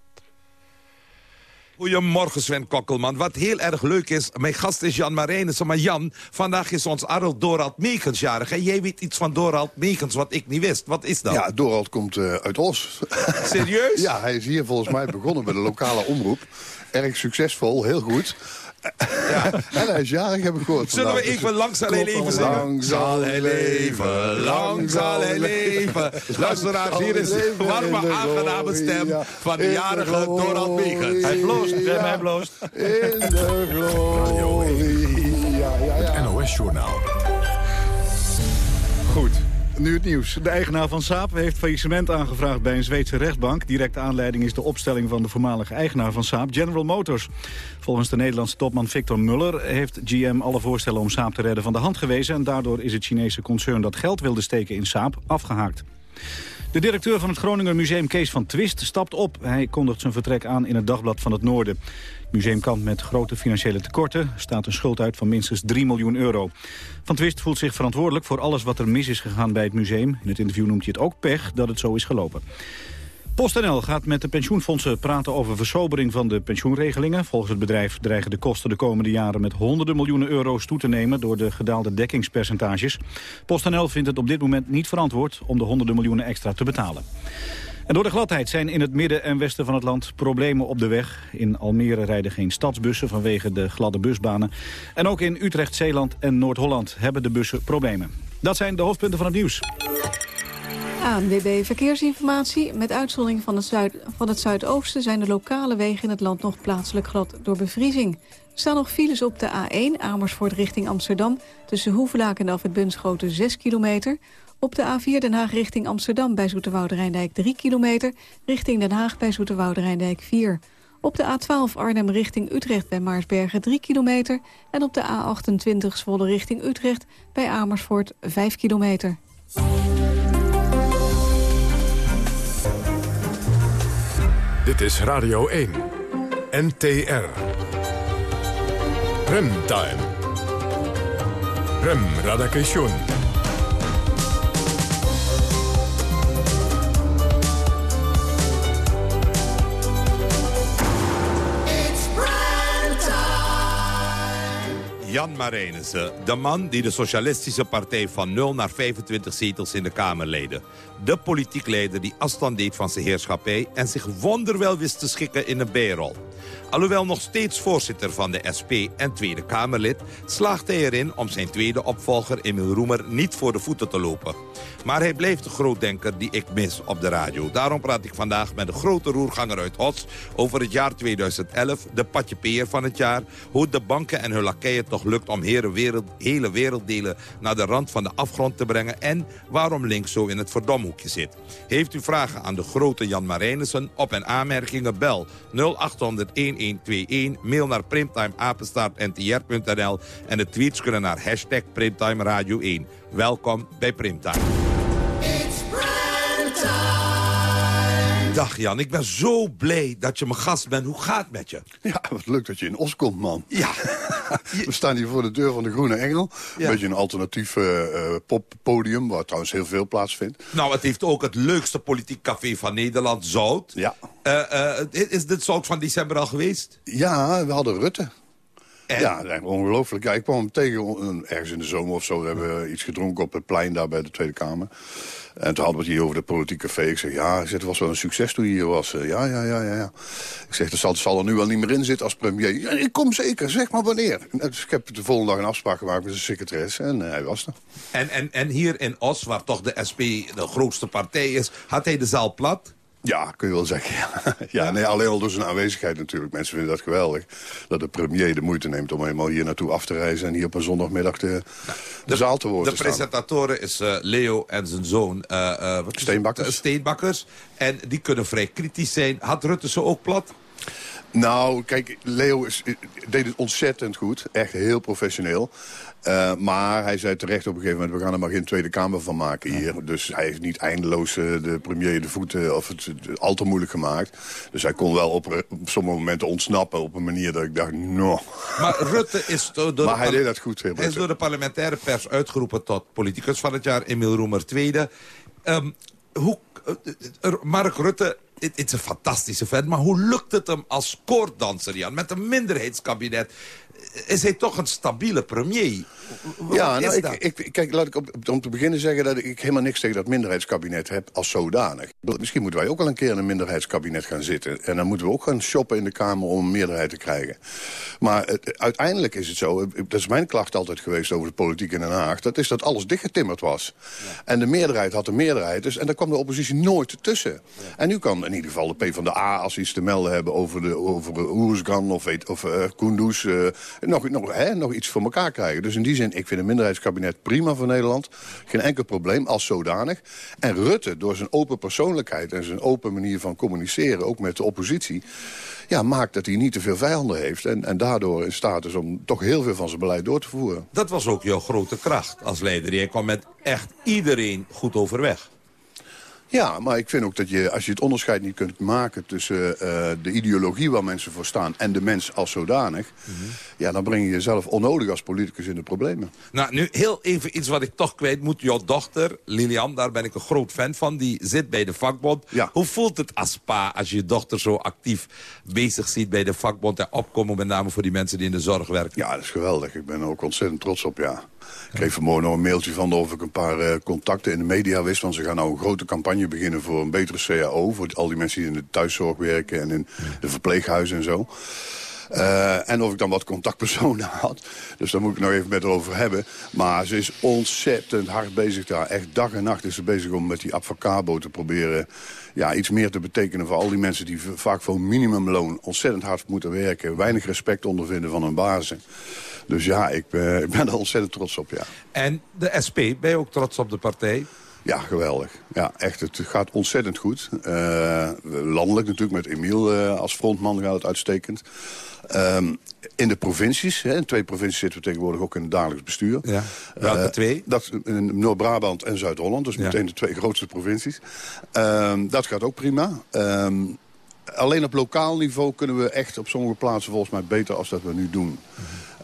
Goedemorgen Sven Kokkelman. Wat heel erg leuk is, mijn gast is Jan Marijnissen. Maar Jan, vandaag is ons Arnold Dorald Meekens jarig. En jij weet iets van Dorald Meekens wat ik niet wist. Wat is dat? Ja, Dorald komt uh, uit Os. Serieus? ja, hij is hier volgens mij begonnen bij de lokale omroep. Erg succesvol, heel goed. Ja. En hij is jarig, heb ik gehoord. Zullen we even lang zal hij leven zingen? Lang zal hij leven, lang zal hij leven. Luisteraars, hier is de warme, aangename stem van de jarige Dorald Meekens. Hij bloost, ja. hij bloost. In de glorie. Ja, ja, ja. Het NOS-journaal. Nu het nieuws. De eigenaar van Saab heeft faillissement aangevraagd bij een Zweedse rechtbank. Directe aanleiding is de opstelling van de voormalige eigenaar van Saab, General Motors. Volgens de Nederlandse topman Victor Muller heeft GM alle voorstellen om Saab te redden van de hand gewezen. En daardoor is het Chinese concern dat geld wilde steken in Saab afgehaakt. De directeur van het Groninger Museum Kees van Twist stapt op. Hij kondigt zijn vertrek aan in het Dagblad van het Noorden. Museum kampt met grote financiële tekorten. Staat een schuld uit van minstens 3 miljoen euro. Van Twist voelt zich verantwoordelijk voor alles wat er mis is gegaan bij het museum. In het interview noemt hij het ook pech dat het zo is gelopen. PostNL gaat met de pensioenfondsen praten over versobering van de pensioenregelingen. Volgens het bedrijf dreigen de kosten de komende jaren met honderden miljoenen euro's toe te nemen door de gedaalde dekkingspercentages. PostNL vindt het op dit moment niet verantwoord om de honderden miljoenen extra te betalen. En door de gladheid zijn in het midden en westen van het land problemen op de weg. In Almere rijden geen stadsbussen vanwege de gladde busbanen. En ook in Utrecht, Zeeland en Noord-Holland hebben de bussen problemen. Dat zijn de hoofdpunten van het nieuws. ANWB Verkeersinformatie. Met uitzondering van het, zuid, van het zuidoosten zijn de lokale wegen in het land nog plaatselijk glad door bevriezing. Er staan nog files op de A1 Amersfoort richting Amsterdam. Tussen Hoevelaak en Alfred Bunschoten 6 kilometer. Op de A4 Den Haag richting Amsterdam bij Zoeterwoude Rijndijk 3 kilometer. Richting Den Haag bij Zoeterwoude Rijndijk 4. Op de A12 Arnhem richting Utrecht bij Maarsbergen 3 kilometer. En op de A28 Zwolle richting Utrecht bij Amersfoort 5 kilometer. Dit is Radio 1. NTR. Remtime. Rem Radakation. Jan Marijnissen, de man die de Socialistische Partij van 0 naar 25 zetels in de Kamer leidde. De politiek leider die afstand deed van zijn heerschappij... en zich wonderwel wist te schikken in een bijrol. Alhoewel nog steeds voorzitter van de SP en Tweede Kamerlid... slaagt hij erin om zijn tweede opvolger Emil Roemer niet voor de voeten te lopen. Maar hij blijft de grootdenker die ik mis op de radio. Daarom praat ik vandaag met de grote roerganger uit Hots... over het jaar 2011, de patjepeer van het jaar... hoe de banken en hun lakeien toch lukt om wereld, hele werelddelen... naar de rand van de afgrond te brengen... en waarom links zo in het Heeft u vragen aan de grote Jan Marijnissen op- en aanmerkingen? Bel 0800 1121. Mail naar primtimeapenstaartntr.nl. En de tweets kunnen naar hashtag Primtime Radio 1. Welkom bij Primtime. Dag Jan, ik ben zo blij dat je mijn gast bent. Hoe gaat het met je? Ja, wat leuk dat je in Os komt, man. Ja. We staan hier voor de deur van de Groene Engel. Een beetje een alternatief uh, poppodium, waar trouwens heel veel plaatsvindt. Nou, het heeft ook het leukste politiek café van Nederland, Zout. Ja. Uh, uh, is dit Zout van december al geweest? Ja, we hadden Rutte. En? Ja, ongelooflijk. Ja, ik kwam hem tegen ergens in de zomer of zo. We hebben iets gedronken op het plein daar bij de Tweede Kamer. En toen hadden we het hier over de politieke café. Ik zeg, ja, het was wel een succes toen je hier was. Ja, ja, ja, ja. ja. Ik zeg, er zal, zal er nu wel niet meer in zitten als premier. Ja, ik kom zeker, zeg maar wanneer. Dus ik heb de volgende dag een afspraak gemaakt met zijn secretaris. En uh, hij was er. En, en, en hier in Os, waar toch de SP de grootste partij is... had hij de zaal plat? Ja, kun je wel zeggen. Ja, nee, alleen al door zijn aanwezigheid natuurlijk. Mensen vinden dat geweldig. Dat de premier de moeite neemt om eenmaal hier naartoe af te reizen... en hier op een zondagmiddag de, de, zaal te worden De presentatoren is uh, Leo en zijn zoon... Uh, uh, wat Steenbakkers. Steenbakkers. En die kunnen vrij kritisch zijn. Had Rutte ze ook plat? Nou, kijk, Leo is, deed het ontzettend goed. Echt heel professioneel. Uh, maar hij zei terecht op een gegeven moment... we gaan er maar geen Tweede Kamer van maken hier. Dus hij heeft niet eindeloos uh, de premier de voeten of het, al te moeilijk gemaakt. Dus hij kon wel op, op sommige momenten ontsnappen... op een manier dat ik dacht, no. Maar Rutte is... Door maar hij deed dat goed. Heel is door de parlementaire pers uitgeroepen tot politicus van het jaar. Emil Roemer tweede. Um, hoe, Mark Rutte het is een fantastische vent. Maar hoe lukt het hem als koorddanser, Jan? Met een minderheidskabinet is hij toch een stabiele premier. Wat ja, nou, ik, ik, kijk, laat ik op, om te beginnen zeggen dat ik helemaal niks tegen dat minderheidskabinet heb als zodanig. Misschien moeten wij ook al een keer in een minderheidskabinet gaan zitten. En dan moeten we ook gaan shoppen in de Kamer om een meerderheid te krijgen. Maar het, uiteindelijk is het zo, dat is mijn klacht altijd geweest over de politiek in Den Haag... dat is dat alles dichtgetimmerd was. Ja. En de meerderheid had de meerderheid, dus, en daar kwam de oppositie nooit tussen. Ja. En nu kan in ieder geval de PvdA, als ze iets te melden hebben over, de, over Oersgan of, weet, of uh, Kunduz... Uh, nog, nog, hè, nog iets voor elkaar krijgen. Dus in die zin, ik vind een minderheidskabinet prima voor Nederland. Geen enkel probleem, als zodanig. En Rutte, door zijn open persoonlijkheid en zijn open manier van communiceren... ook met de oppositie, ja, maakt dat hij niet te veel vijanden heeft. En, en daardoor in staat is om toch heel veel van zijn beleid door te voeren. Dat was ook jouw grote kracht als leider. Jij kwam met echt iedereen goed overweg. Ja, maar ik vind ook dat je, als je het onderscheid niet kunt maken... tussen eh, de ideologie waar mensen voor staan en de mens als zodanig... ja, dan breng je jezelf onnodig als politicus in de problemen. Nou, nu heel even iets wat ik toch kwijt moet. Jouw dochter, Lilian, daar ben ik een groot fan van. Die zit bij de vakbond. Hoe voelt het als pa als je je dochter zo actief bezig ziet bij de vakbond... en opkomen met name voor die mensen die in de zorg werken? Ja, dat is geweldig. Ik ben er ook ontzettend trots op, ja. Ik kreeg vanmorgen nog een mailtje van of ik een paar eh, contacten in de media wist. Want ze gaan nou een grote campagne beginnen voor een betere CAO. Voor al die mensen die in de thuiszorg werken en in de verpleeghuizen en zo. Eh, en of ik dan wat contactpersonen had. Dus daar moet ik nog even met haar over hebben. Maar ze is ontzettend hard bezig daar. Echt dag en nacht is ze bezig om met die advocabo te proberen... Ja, iets meer te betekenen voor al die mensen die vaak voor minimumloon... ontzettend hard moeten werken. Weinig respect ondervinden van hun bazen. Dus ja, ik, eh, ik ben er ontzettend trots op, ja. En de SP, ben je ook trots op de partij? Ja, geweldig. Ja, echt, het gaat ontzettend goed. Eh, landelijk natuurlijk, met Emiel eh, als frontman gaat het uitstekend. Ehm, in de provincies, hè, in twee provincies zitten we tegenwoordig ook in het dagelijks bestuur. Ja. Welke twee? Dat, Noord-Brabant en Zuid-Holland, dus Ja. meteen de twee grootste provincies. Ehm, dat gaat ook prima. Ehm, alleen op lokaal niveau kunnen we echt op sommige plaatsen volgens mij beter als dat we nu doen.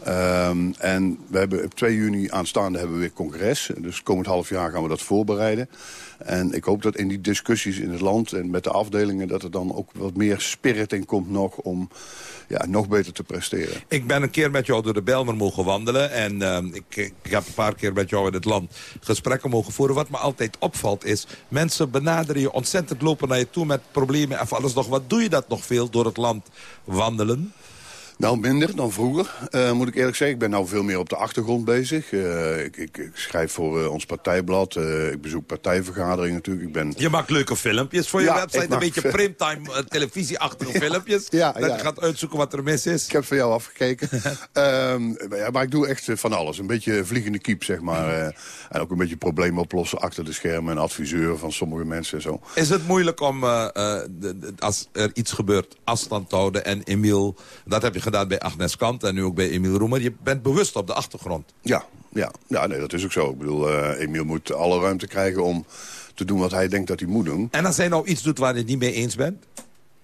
Ehm, en we hebben op 2 juni aanstaande hebben we weer congres. Dus komend half jaar gaan we dat voorbereiden. En ik hoop dat in die discussies in het land en met de afdelingen... dat er dan ook wat meer spirit in komt nog om ja, nog beter te presteren. Ik ben een keer met jou door de Belmer mogen wandelen. En ehm, ik, ik heb een paar keer met jou in het land gesprekken mogen voeren. Wat me altijd opvalt is, mensen benaderen je ontzettend lopen naar je toe met problemen en alles nog. Wat doe je dat nog veel door het land wandelen? Nou, minder dan vroeger, eh, moet ik eerlijk zeggen. Ik ben nou veel meer op de achtergrond bezig. Eh, ik, ik, ik schrijf voor eh, ons partijblad. Ik bezoek partijvergaderingen natuurlijk. Ik ben... Je maakt leuke filmpjes voor je Ja, website. Een beetje primetime televisieachtige filmpjes. Ja, dat ja. je gaat uitzoeken wat er mis is. Ik heb van jou afgekeken. Ehm, maar ja, maar ik doe echt van alles. Een beetje vliegende kiep, zeg maar. en ook een beetje problemen oplossen achter de schermen. En adviseur van sommige mensen en zo. Is het moeilijk om, de- de- als er iets gebeurt, afstand te houden? En Emiel, dat heb je gedaan bij Agnes Kant en nu ook bij Emiel Roemer. Je bent bewust op de achtergrond. Ja, ja, ja nee, dat is ook zo. Ik bedoel, eh Emiel moet alle ruimte krijgen om te doen wat hij denkt dat hij moet doen. En als hij nou iets doet waar je het niet mee eens bent?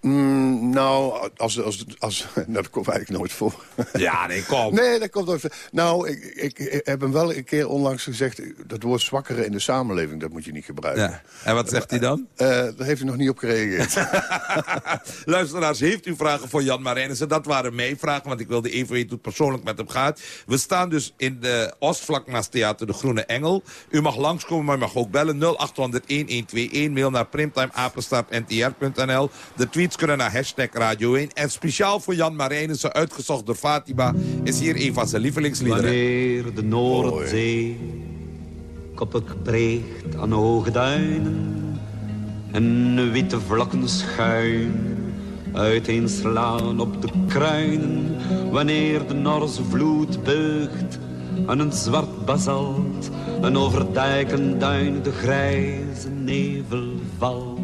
Mm, nou, als, als, als, nou, dat komt eigenlijk nooit voor. Ja, nee, kom. Nee, dat komt nooit voor. Nou, ik, ik, ik heb hem wel een keer onlangs gezegd... dat woord zwakkeren in de samenleving, dat moet je niet gebruiken. Ja. En wat zegt hij dan? Eh, daar heeft hij nog niet op gereageerd. Luisteraars, heeft u vragen voor Jan Marijnissen? Dat waren mijn vragen, want ik wilde even weten hoe het persoonlijk met hem gaat. We staan dus in de Oostvlakmaas Theater De Groene Engel. U mag langskomen, maar u mag ook bellen 0800-1121. Mail naar primtimeapenstaartntr.nl. De tweets kunnen naar hashtag Radio 1. En speciaal voor Jan Marijnissen, uitgezocht door Fatima... is hier een van zijn lievelingsliederen. Wanneer de Noordzee koppig breekt aan hoge duinen en witte vlakken schuin uiteenslaan op de kruinen, wanneer de Norse vloed beugt aan een zwart basalt en over dijken duin de grijze nevel valt.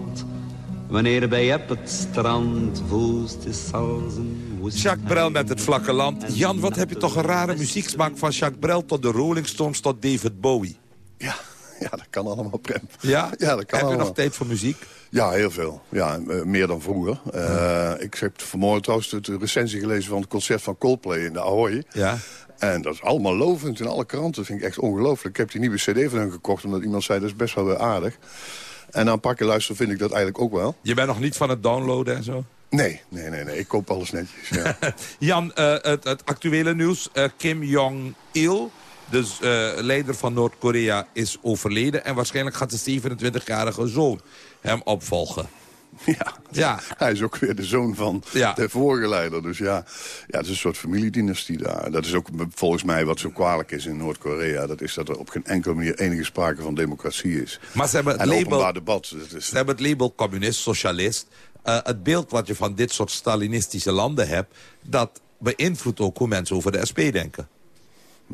Wanneer bij op het strand woest is als een woest Jacques Brel met het vlakke land. Jan, wat heb je toch een rare muzieksmaak van Jacques Brel tot de Rolling Stones tot David Bowie. Ja, ja, dat kan allemaal, Prem. Ja? Ja, dat kan Heb je nog tijd voor muziek? Ja, heel veel. Ja, eh, meer dan vroeger. Eh, Ik heb vanmorgen trouwens de- de recensie gelezen van het concert van Coldplay in de Ahoy. Ja. En dat is allemaal lovend in alle kranten. Dat vind ik echt ongelooflijk. Ik heb die nieuwe cd van hen gekocht omdat iemand zei dat is best wel weer aardig. En keer luisteren vind ik dat eigenlijk ook wel. Je bent nog niet van het downloaden en zo? Nee, nee, nee, nee. Ik koop alles netjes. Ja. Jan, eh, het, het actuele nieuws. Eh, Kim Jong-il, dus eh, leider van Noord-Korea, is overleden. En waarschijnlijk gaat de 27-jarige zoon hem opvolgen. Ja, Ja. hij is ook weer de zoon van Ja. de vorige leider. Dus ja, ja, het is een soort familiedynastie daar. Dat is ook volgens mij wat zo kwalijk is in Noord-Korea. Dat is dat er op geen enkele manier enige sprake van democratie is. Maar ze hebben het en label- openbaar debat. Dat is, Ze hebben het label communist, socialist. Eh, het beeld wat je van dit soort Stalinistische landen hebt... dat beïnvloedt ook hoe mensen over de SP denken.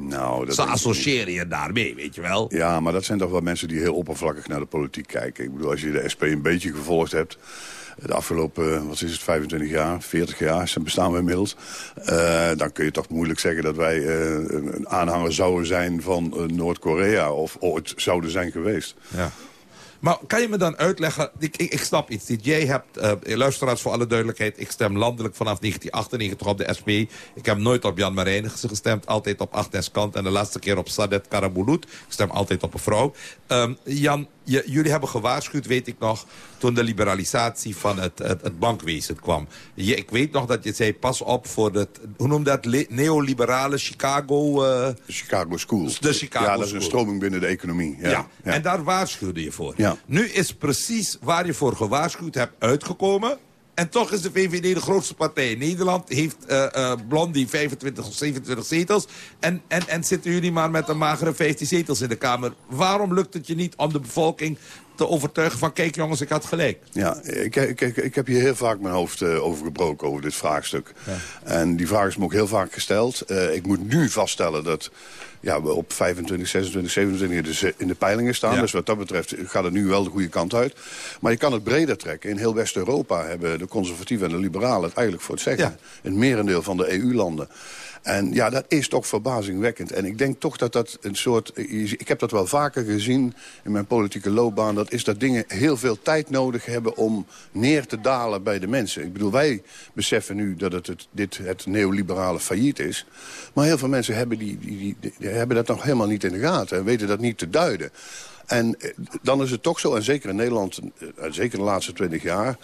Nou, dat Ze associëren je daarmee, weet je wel. Ja, maar dat zijn toch wel mensen die heel oppervlakkig naar de politiek kijken. Ik bedoel, als je de SP een beetje gevolgd hebt... de afgelopen, wat is het, 25 jaar, 40 jaar, bestaan we inmiddels... eh, dan kun je toch moeilijk zeggen dat wij eh, een een aanhanger zouden zijn van eh, Noord-Korea... of ooit zouden zijn geweest. Ja. Maar kan je me dan uitleggen, ik, ik, ik snap iets niet. Jij hebt, uh, luisteraars voor alle duidelijkheid... ik stem landelijk vanaf 1998 op de SP. Ik heb nooit op Jan Marijnissen gestemd. Altijd op Agnes Kant en de laatste keer op Sadet Karabulut. Ik stem altijd op een vrouw. Um, Jan, je, jullie hebben gewaarschuwd, weet ik nog... toen de liberalisatie van het, het, het bankwezen kwam. Je, ik weet nog dat je zei, pas op voor het... hoe noem dat? neoliberale Chicago... Uh, de Chicago School. De Chicago ja, dat is een stroming binnen de economie. Ja, ja. en daar waarschuwde je voor. Ja. Nu is precies waar je voor gewaarschuwd hebt uitgekomen... En toch is de VVD de grootste partij in Nederland. Heeft uh, Blondie 25 of 27 zetels. En, en, en zitten jullie maar met een magere 15 zetels in de Kamer. Waarom lukt het je niet om de bevolking te overtuigen van... kijk jongens, ik had gelijk. Ja, ik, ik, ik heb hier heel vaak mijn hoofd uh, over gebroken over dit vraagstuk. Ja. En die vraag is me ook heel vaak gesteld. Uh, ik moet nu vaststellen dat ja, we op 25, 26, 27 in de peilingen staan. Ja. Dus wat dat betreft gaat het nu wel de goede kant uit. Maar je kan het breder trekken. In heel West-Europa hebben de conservatieven en de liberalen het eigenlijk voor het zeggen. Ja. In het merendeel van de EU-landen. En ja, dat is toch verbazingwekkend. En ik denk toch dat dat een soort... Ik heb dat wel vaker gezien in mijn politieke loopbaan. Dat is dat dingen heel veel tijd nodig hebben om neer te dalen bij de mensen. Ik bedoel, wij beseffen nu dat het, het dit het neoliberale failliet is. Maar heel veel mensen hebben, die, die, die, hebben dat nog helemaal niet in de gaten. En weten dat niet te duiden. En eh, dan is het toch zo, en zeker in Nederland, eh, zeker de laatste twintig jaar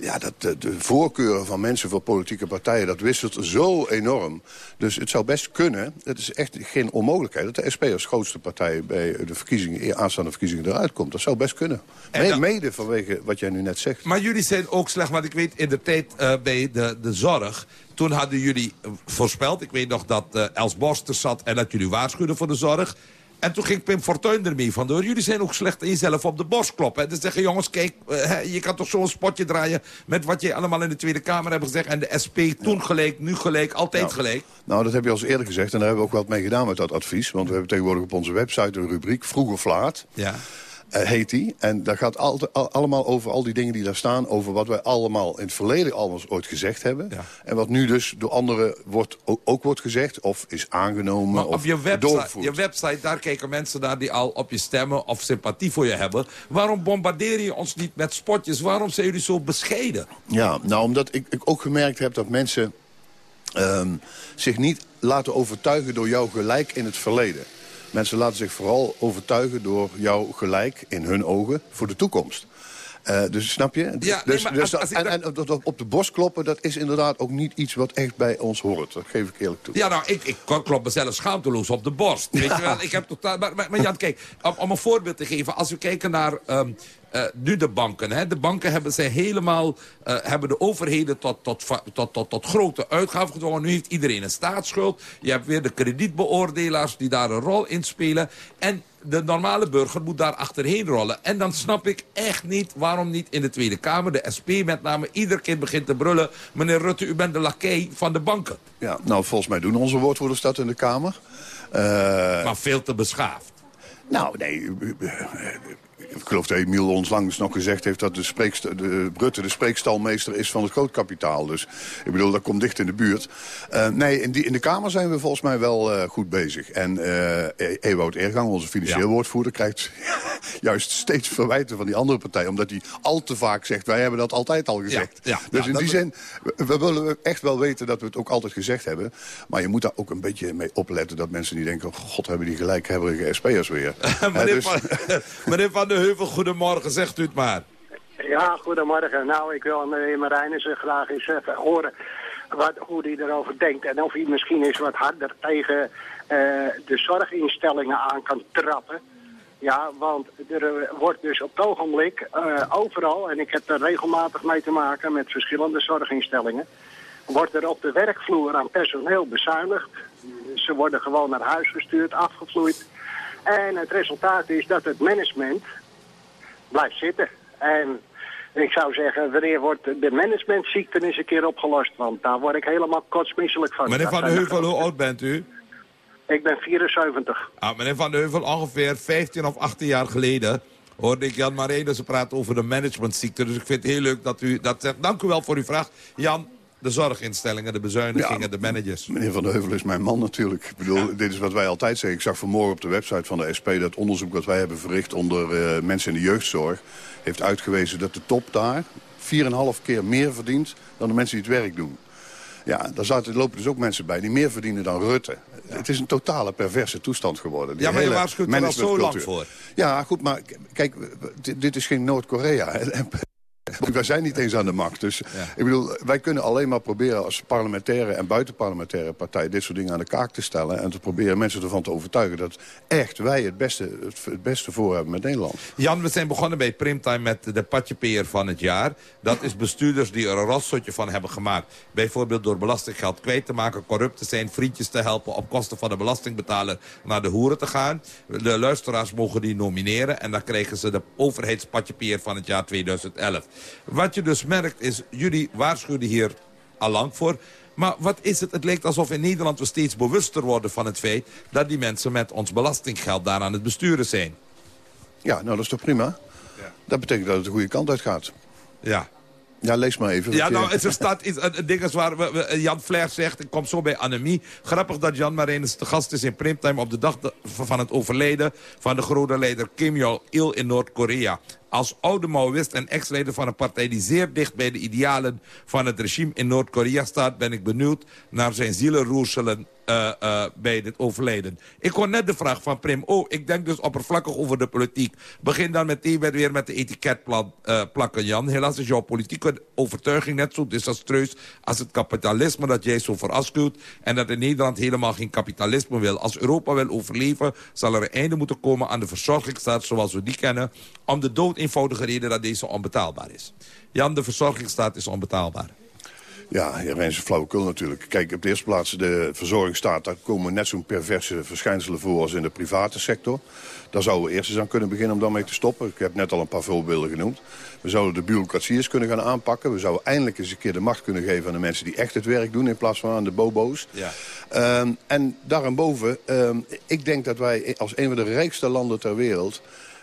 ja, dat, de, de, voorkeuren van mensen voor politieke partijen... dat wisselt zo enorm. Dus het zou best kunnen, het is echt geen onmogelijkheid... dat de SP als grootste partij bij de verkiezingen, aanstaande verkiezingen eruit komt. Dat zou best kunnen. Dan, mede vanwege wat jij nu net zegt. Maar jullie zijn ook slecht, want ik weet in de tijd uh, bij de, de zorg... Toen hadden jullie voorspeld, ik weet nog dat uh, Els Borster zat... en dat jullie waarschuwden voor de zorg. En toen ging Pim Fortuyn ermee vandoor. Jullie zijn ook slecht in jezelf op de borst kloppen. En dan zeggen jongens, kijk, uh, je kan toch zo'n spotje draaien... met wat je allemaal in de Tweede Kamer hebt gezegd. En de SP toen gelijk, nu gelijk, altijd nou, gelijk. Nou, dat heb je al eens eerder gezegd. En daar hebben we ook wat mee gedaan met dat advies. Want we hebben tegenwoordig op onze website een rubriek, vroeg of laat. Ja. Uh, heet die. En dat gaat altijd, al, allemaal over al die dingen die daar staan... over wat wij allemaal in het verleden allemaal ooit gezegd hebben. Ja. En wat nu dus door anderen wordt, ook, wordt gezegd of is aangenomen maar of op je website, je website, daar kijken mensen naar die al op je stemmen... of sympathie voor je hebben. Waarom bombardeer je ons niet met spotjes? Waarom zijn jullie zo bescheiden? Ja, nou, omdat ik, ik ook gemerkt heb dat mensen... Um, zich niet laten overtuigen door jouw gelijk in het verleden. Mensen laten zich vooral overtuigen door jouw gelijk, in hun ogen, voor de toekomst. Uh, dus snap je? Ja, dus, nee, dus als, als en, op de borst kloppen, dat is inderdaad ook niet iets wat echt bij ons hoort. Dat geef ik eerlijk toe. Ja, nou, ik, ik klop mezelf schaamteloos op de borst. Weet je wel? Ik heb totaal, maar, maar, maar Jan, kijk, om, om, een voorbeeld te geven. Als we kijken naar um, uh, nu de banken. Hè. De banken hebben ze helemaal, uh, hebben de overheden tot, tot, tot, tot, tot grote uitgaven gedwongen. Nu heeft iedereen een staatsschuld. Je hebt weer de kredietbeoordelaars die daar een rol in spelen. En de normale burger moet daar achterheen rollen. En dan snap ik echt niet waarom niet in de Tweede Kamer... de SP met name iedere keer begint te brullen... meneer Rutte, u bent de lakij van de banken. Ja, nou, volgens mij doen onze woordvoerders dat in de Kamer. Uh... Maar veel te beschaafd. Nou, nee, ik geloof dat Emiel ons langs nog gezegd heeft... dat de, spreekst de Rutte de spreekstalmeester is van het grootkapitaal. Dus ik bedoel, dat komt dicht in de buurt. Uh, nee, in, die, in de Kamer zijn we volgens mij wel uh, goed bezig. En uh, Ewout Eergang, onze financieel ja. woordvoerder... krijgt juist steeds verwijten van die andere partij. Omdat hij al te vaak zegt, wij hebben dat altijd al gezegd. Ja, ja, dus in die zin, we, we willen echt wel weten dat we het ook altijd gezegd hebben. Maar je moet daar ook een beetje mee opletten... dat mensen niet denken, god, hebben die gelijkhebberige SP'ers weer. meneer, dus... van, meneer Van de Heuvel, goedemorgen, zegt u het maar. Ja, goedemorgen. Nou, ik wil meneer Marijnissen graag eens even horen wat, hoe hij erover denkt. En of hij misschien eens wat harder tegen uh, de zorginstellingen aan kan trappen. Ja, want er wordt dus op het ogenblik uh, overal, en ik heb er regelmatig mee te maken met verschillende zorginstellingen, wordt er op de werkvloer aan personeel bezuinigd. Ze worden gewoon naar huis gestuurd, afgevloeid. En het resultaat is dat het management blijft zitten. En ik zou zeggen, wanneer wordt de managementziekte eens een keer opgelost? Want daar word ik helemaal kotsmisselijk van. Meneer Van de Heuvel, hoe oud bent u? Ik ben 74. Ah, meneer Van de Heuvel, ongeveer 15 of 18 jaar geleden hoorde ik Jan ze praten over de managementziekte. Dus ik vind het heel leuk dat u dat zegt. Dank u wel voor uw vraag. Jan, De zorginstellingen, de bezuinigingen, de managers. Meneer Van der Heuvel is mijn man natuurlijk. Ik bedoel, dit is wat wij altijd zeggen. Ik zag vanmorgen op de website van de SP dat onderzoek dat wij hebben verricht onder eh, mensen in de jeugdzorg... heeft uitgewezen dat de top daar 4,5 keer meer verdient dan de mensen die het werk doen. Ja, daar zaten, lopen dus ook mensen bij die meer verdienen dan Rutte. Het is een totale perverse toestand geworden. Die Ja, maar je waarschuwt er al zo lang managementcultuur. Ja, goed, maar kijk, dit, dit is geen Noord-Korea. Wij zijn niet eens aan de macht. Dus ik bedoel, wij kunnen alleen maar proberen als parlementaire en buitenparlementaire partij dit soort dingen aan de kaak te stellen. En te proberen mensen ervan te overtuigen dat echt wij het beste, het, beste voor hebben met Nederland. Jan, we zijn begonnen bij Primtime met de patjepeer van het jaar. Dat is bestuurders die er een rotzotje van hebben gemaakt. Bijvoorbeeld door belastinggeld kwijt te maken, corrupt te zijn... vriendjes te helpen op kosten van de belastingbetaler naar de hoeren te gaan. De luisteraars mogen die nomineren... en dan krijgen ze de overheidspatjepeer van het jaar 2011. Wat je dus merkt is, jullie waarschuwden hier al lang voor... Maar wat is het? Het lijkt alsof in Nederland we steeds bewuster worden van het feit... dat die mensen met ons belastinggeld daar aan het besturen zijn. Ja, nou dat is toch prima? Dat betekent dat het de goede kant uit gaat. Ja. Ja, lees maar even. Ja, nou, er staat iets, een, ding is waar we, we- Jan Flair zegt, ik kom zo bij Annemie. Grappig dat Jan Marijnis te gast is in Primtime op de dag de- van het overlijden van de grote leider Kim Jong-il in Noord-Korea. Als oude Maoïst en ex-leider van een partij die zeer dicht bij de idealen van het regime in Noord-Korea staat, ben ik benieuwd naar zijn zielenroerselen eh, eh, bij dit overlijden. Ik hoor net de vraag van Prim. Oh, ik denk dus oppervlakkig over de politiek. Begin dan meteen weer- met de etiket eh, plakken, Jan. Helaas is jouw politieke overtuiging net zo desastreus als het kapitalisme dat jij zo verafschuwt. En dat in Nederland helemaal geen kapitalisme wil. Als Europa wil overleven, zal er een einde moeten komen aan de verzorgingsstaat zoals we die kennen. Om de dood eenvoudige reden dat deze onbetaalbaar is. Jan, de verzorgingsstaat is onbetaalbaar. Ja, ja mensen flauwekul natuurlijk. Kijk, op de eerste plaats de verzorgingsstaat. Daar komen net zo'n perverse verschijnselen voor als in de private sector. Daar zouden we eerst eens aan kunnen beginnen om daarmee te stoppen. Ik heb net al een paar voorbeelden genoemd. We zouden de bureaucratie eens kunnen gaan aanpakken. We zouden eindelijk eens een keer de macht kunnen geven aan de mensen die echt het werk doen... in plaats van aan de bobo's. Ja. Ehm, en daarboven, um, ik denk dat wij als een van de rijkste landen ter wereld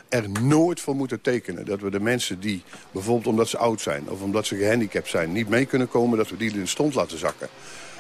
er nooit voor moeten tekenen. Dat we de mensen die, bijvoorbeeld omdat ze oud zijn... of omdat ze gehandicapt zijn, niet mee kunnen komen... dat we die in de stond laten zakken.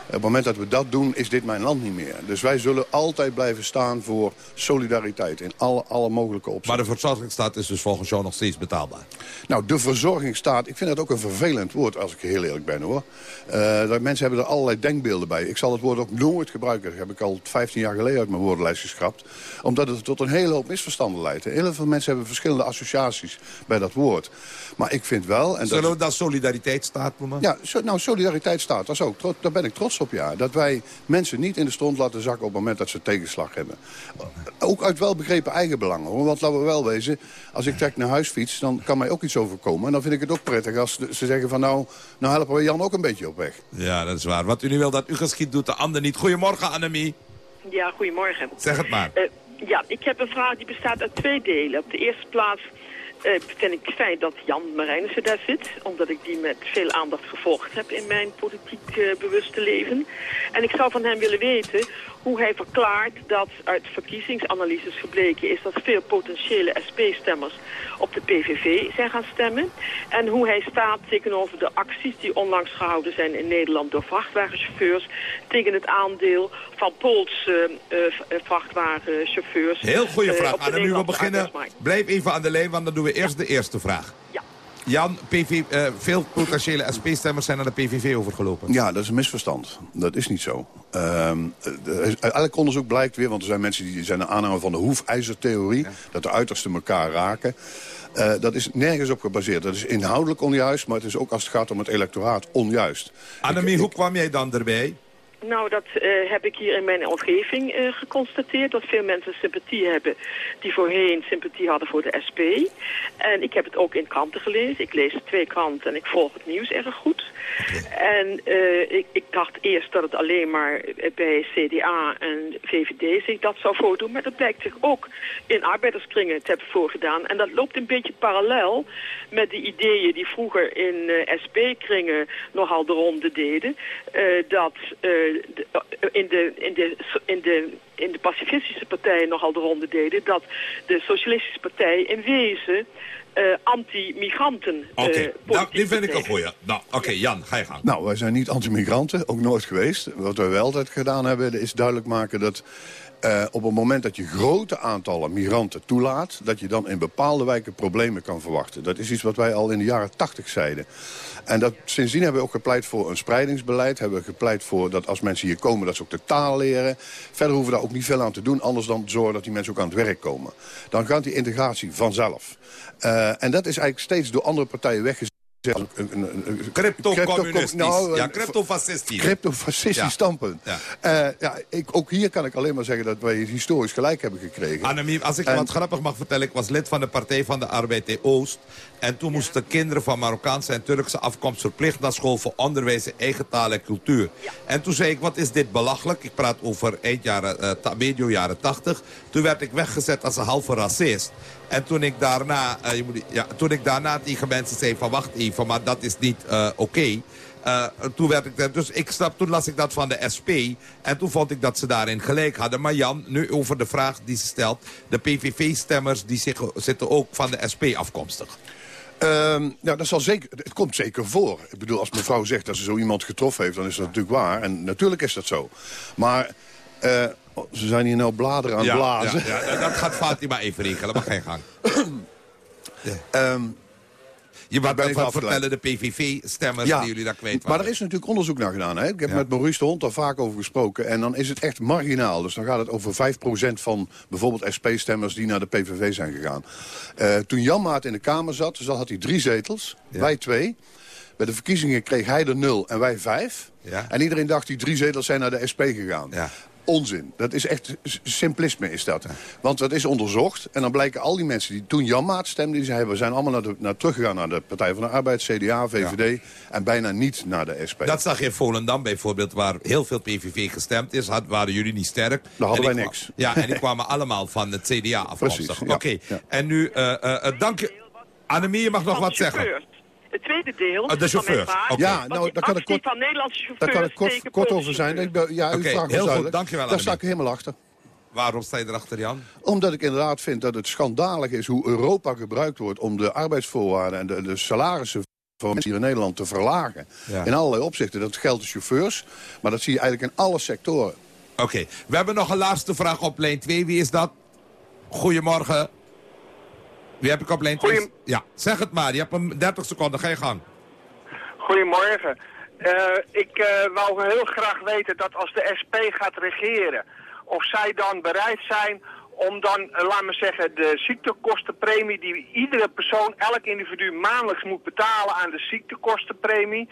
Op het moment dat we dat doen, is dit mijn land niet meer. Dus wij zullen altijd blijven staan voor solidariteit... in alle, alle mogelijke opzichten. Maar de verzorgingsstaat is dus volgens jou nog steeds betaalbaar. Nou, de verzorgingsstaat, ik vind dat ook een vervelend woord, als ik heel eerlijk ben hoor. Eh, dat mensen hebben er allerlei denkbeelden bij. Ik zal het woord ook nooit gebruiken. Dat heb ik al 15 jaar geleden uit mijn woordenlijst geschrapt. Omdat het tot een hele hoop misverstanden leidt. Heel veel mensen hebben verschillende associaties bij dat woord. Maar ik vind wel... En Zullen dat, we dat solidariteitsstaat noemen? ja, so- nou, solidariteit staat, dat is ook, daar ben ik trots op, ja. Dat wij mensen niet in de stront laten zakken op het moment dat ze tegenslag hebben. Ook uit welbegrepen eigenbelangen, hoor. Want laten we wel wezen, als ik trek naar huis fiets, dan kan mij ook iets overkomen. En dan vind ik het ook prettig als ze zeggen van nou, nou helpen we Jan ook een beetje op weg. Ja, dat is waar. Wat u nu wil dat u geschiet, doet de ander niet. Goedemorgen, Annemie. Ja, goedemorgen. Zeg het maar. Eh, ja, ik heb een vraag die bestaat uit twee delen. Op de eerste plaats vind ik fijn dat Jan Marijnissen daar zit. Omdat ik die met veel aandacht gevolgd heb in mijn politiek eh, bewuste leven. En ik zou van hem willen weten hoe hij verklaart dat uit verkiezingsanalyses gebleken is... dat veel potentiële SP-stemmers op de PVV zijn gaan stemmen. En hoe hij staat tegenover de acties die onlangs gehouden zijn in Nederland... door vrachtwagenchauffeurs tegen het aandeel van Poolse eh, eh, vrachtwagenchauffeurs. Heel goede eh, vraag. op de Annemie, we beginnen. Blijf even aan de lijn, want dan doen we eerst de eerste vraag. Jan, PV, eh, veel potentiële SP-stemmers zijn naar de PVV overgelopen. Ja, dat is een misverstand. Dat is niet zo. Uit elk onderzoek blijkt weer, want er zijn mensen die zijn een aanhanger van de hoefijzertheorie, dat de uitersten elkaar raken. Eh, dat is nergens op gebaseerd. Dat is inhoudelijk onjuist, maar het is ook als het gaat om het electoraat onjuist. Annemie, hoe kwam jij dan erbij? Nou, dat eh, heb ik hier in mijn omgeving eh, geconstateerd. Dat veel mensen sympathie hebben die voorheen sympathie hadden voor de SP. En ik heb het ook in kranten gelezen. Ik lees twee kranten en ik volg het nieuws erg goed. En eh, ik, ik dacht eerst dat het alleen maar bij CDA en VVD zich dat zou voordoen. Maar dat blijkt zich ook in arbeiderskringen te hebben voorgedaan. En dat loopt een beetje parallel met de ideeën die vroeger in eh, SP-kringen nogal de ronde deden. eh, dat in, de, in, de, in, de, in de pacifistische partijen nogal de ronde deden. Dat de socialistische partij in wezen eh, anti-migranten Oké, eh, nou, die politiek vind ik een goeie. Nou, oké, Jan, ga je gang. Nou, wij zijn niet anti-migranten, ook nooit geweest. Wat wij wel altijd gedaan hebben, is duidelijk maken dat... eh, op het moment dat je grote aantallen migranten toelaat... dat je dan in bepaalde wijken problemen kan verwachten. Dat is iets wat wij al in de jaren tachtig zeiden. En dat, sindsdien hebben we ook gepleit voor een spreidingsbeleid. Hebben we gepleit voor dat als mensen hier komen, dat ze ook de taal leren. Verder hoeven we daar ook niet veel aan te doen. Anders dan zorgen dat die mensen ook aan het werk komen. Dan gaat die integratie vanzelf. Eh, en dat is eigenlijk steeds door andere partijen weggezet. Een- een- een- een- Crypto-communistisch. nou, ja, een- crypto-fascistisch. Crypto-fascistisch Ja. standpunt. Ja. Eh, ja, ik, ook hier kan ik alleen maar zeggen dat wij historisch gelijk hebben gekregen. Annemie, als ik En- wat grappig mag vertellen... ik was lid van de Partij van de Arbeid in Oost. En toen moesten kinderen van Marokkaanse en Turkse afkomst... verplicht naar school voor onderwijs in eigen taal en cultuur. En toen zei ik, wat is dit belachelijk? Ik praat over eind jaren, eh, ta- medio jaren 80. Toen werd ik weggezet als een halve racist. En toen ik daarna, eh, je moet, ja, toen ik daarna tegen mensen zei van... wacht even, maar dat is niet eh, oké... Eh, toen werd ik, dus ik snap, toen las ik dat van de SP. En toen vond ik dat ze daarin gelijk hadden. Maar Jan, nu over de vraag die ze stelt. De PVV-stemmers die zich, zitten ook van de SP afkomstig. Ehm, nou, dat zal zeker, het komt zeker voor. Ik bedoel, als mevrouw zegt dat ze zo iemand getroffen heeft... dan is dat natuurlijk waar. En natuurlijk is dat zo. Maar oh, ze zijn hier nou bladeren aan het blazen. Ja, ja, dat gaat Fatima even regelen, maar geen gang. Ehm, Je even wat afgeleid. vertellen de PVV-stemmers die jullie daar kwijt Maar waren. er is natuurlijk onderzoek naar gedaan. Hè? Ik heb Ja. met Maurice de Hond daar vaak over gesproken. En dan is het echt marginaal. Dus dan gaat het over 5% van bijvoorbeeld SP-stemmers die naar de PVV zijn gegaan. Eh, toen Jan Maat in de Kamer zat, dus dan had hij drie zetels. Wij twee. Bij de verkiezingen kreeg hij er nul en wij vijf. Ja. En iedereen dacht die drie zetels zijn naar de SP gegaan. Onzin. Dat is echt simplisme is dat. Want dat is onderzocht. En dan blijken al die mensen die toen Jan Maat stemden... die zeiden, we zijn allemaal naar, de, naar teruggegaan naar de Partij van de Arbeid, CDA, VVD... en bijna niet naar de SP. Dat zag je in Volendam bijvoorbeeld, waar heel veel PVV gestemd is. Had, waren jullie niet sterk. Daar hadden En wij niks. Ja, en die kwamen allemaal van het CDA afkomstig. Precies, ja. Oké, Ja. en nu, eh, eh, eh, dank je. Annemie, je mag nog wat zeggen. Het tweede deel Oh, de van chauffeur. mijn vraag. Ja, nou, daar kan ik kort- van Nederlandse Daar chauffeurs kan ik kort, over zijn. Ik ben- ja, vraag was heel goed. Dankjewel, Daar sta ik helemaal achter. Waarom sta je erachter, Jan? Omdat ik inderdaad vind dat het schandalig is hoe Europa gebruikt wordt... om de arbeidsvoorwaarden en de, de salarissen van mensen hier in Nederland te verlagen. Ja. In allerlei opzichten. Dat geldt de chauffeurs, maar dat zie je eigenlijk in alle sectoren. Oké, we hebben nog een laatste vraag op lijn 2. Wie is dat? Goedemorgen. Wie heb ik op lijn 2? Ja, zeg het maar. Je hebt een 30 seconden. Ga je gang. Goedemorgen. Eh, ik eh, wou heel graag weten dat als de SP gaat regeren, of zij dan bereid zijn om dan, eh, laat me zeggen, de ziektekostenpremie die iedere persoon, elk individu maandelijks moet betalen aan de ziektekostenpremie,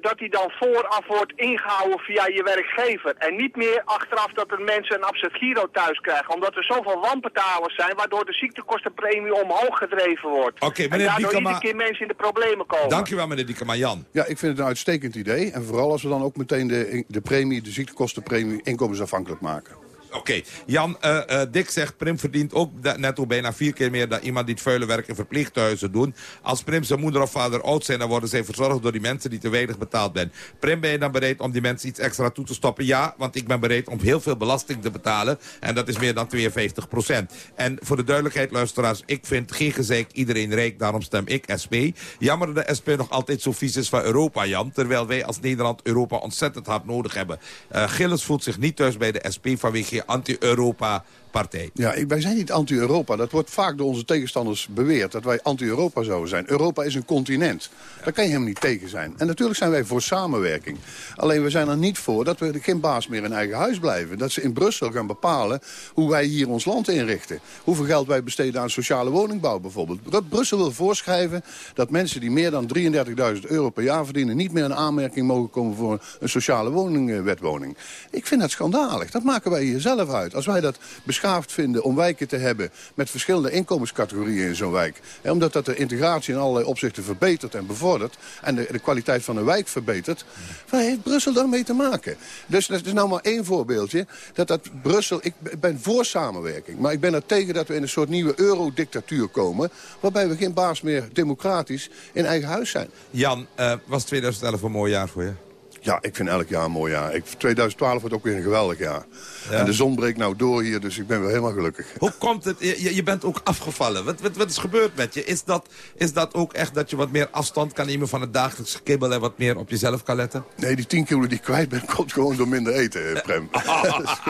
dat die dan vooraf wordt ingehouden via je werkgever. En niet meer achteraf dat de mensen een absurd giro thuis krijgen. Omdat er zoveel wanbetalers zijn, waardoor de ziektekostenpremie omhoog gedreven wordt. Oké, en meneer daardoor Diekema- iedere keer mensen in de problemen komen. Dankjewel, meneer Diekema. Jan. Ja, ik vind het een uitstekend idee. En vooral als we dan ook meteen de, de premie, de ziektekostenpremie, inkomensafhankelijk maken. Oké, Jan, eh, Dick zegt Prim verdient ook netto bijna vier keer meer dan iemand die het vuile werk in verpleeghuizen doen. Als Prim zijn moeder of vader oud zijn, dan worden zij verzorgd door die mensen die te weinig betaald zijn. Prim, ben je dan bereid om die mensen iets extra toe te stoppen? Ja, want ik ben bereid om heel veel belasting te betalen. En dat is meer dan 52 procent. En voor de duidelijkheid, luisteraars, ik vind geen gezeik, iedereen rijk, daarom stem ik SP. Jammer dat de SP nog altijd zo vies is van Europa, Jan. Terwijl wij als Nederland Europa ontzettend hard nodig hebben. Gilles voelt zich niet thuis bij de SP vanwege je anti-Europa-partij. Ja, wij zijn niet anti-Europa. Dat wordt vaak door onze tegenstanders beweerd, dat wij anti-Europa zouden zijn. Europa is een continent. Daar kan je helemaal niet tegen zijn. En natuurlijk zijn wij voor samenwerking. Alleen we zijn er niet voor dat we geen baas meer in eigen huis blijven. Dat ze in Brussel gaan bepalen hoe wij hier ons land inrichten. Hoeveel geld wij besteden aan sociale woningbouw bijvoorbeeld. Br- Brussel wil voorschrijven dat mensen die meer dan 33.000 euro per jaar verdienen... niet meer in aanmerking mogen komen voor een sociale woningwetwoning. Ik vind dat schandalig. Dat maken wij hier zelf uit. Als wij dat vinden om wijken te hebben... met verschillende inkomenscategorieën in zo'n wijk... Omdat dat de integratie in allerlei opzichten verbetert en bevordert... en de, de kwaliteit van een wijk verbetert... waar heeft Brussel daarmee te maken? Dus dat is nou maar één voorbeeldje. Dat dat Brussel... Ik ben voor samenwerking, maar ik ben er tegen dat we in een soort nieuwe eurodictatuur komen... waarbij we geen baas meer democratisch in eigen huis zijn. Jan, eh, was 2011 een mooi jaar voor je? Ja, ik vind elk jaar een mooi jaar. Ik, 2012 wordt ook weer een geweldig jaar. En de zon breekt nou door hier, dus ik ben wel helemaal gelukkig. Hoe komt het? Je, je bent ook afgevallen. Wat, wat, wat is gebeurd met je? Is dat, is dat ook echt dat je wat meer afstand kan nemen van het dagelijkse kibbel... en wat meer op jezelf kan letten? Nee, die 10 kilo die ik kwijt ben, komt gewoon door minder eten, Prem. dat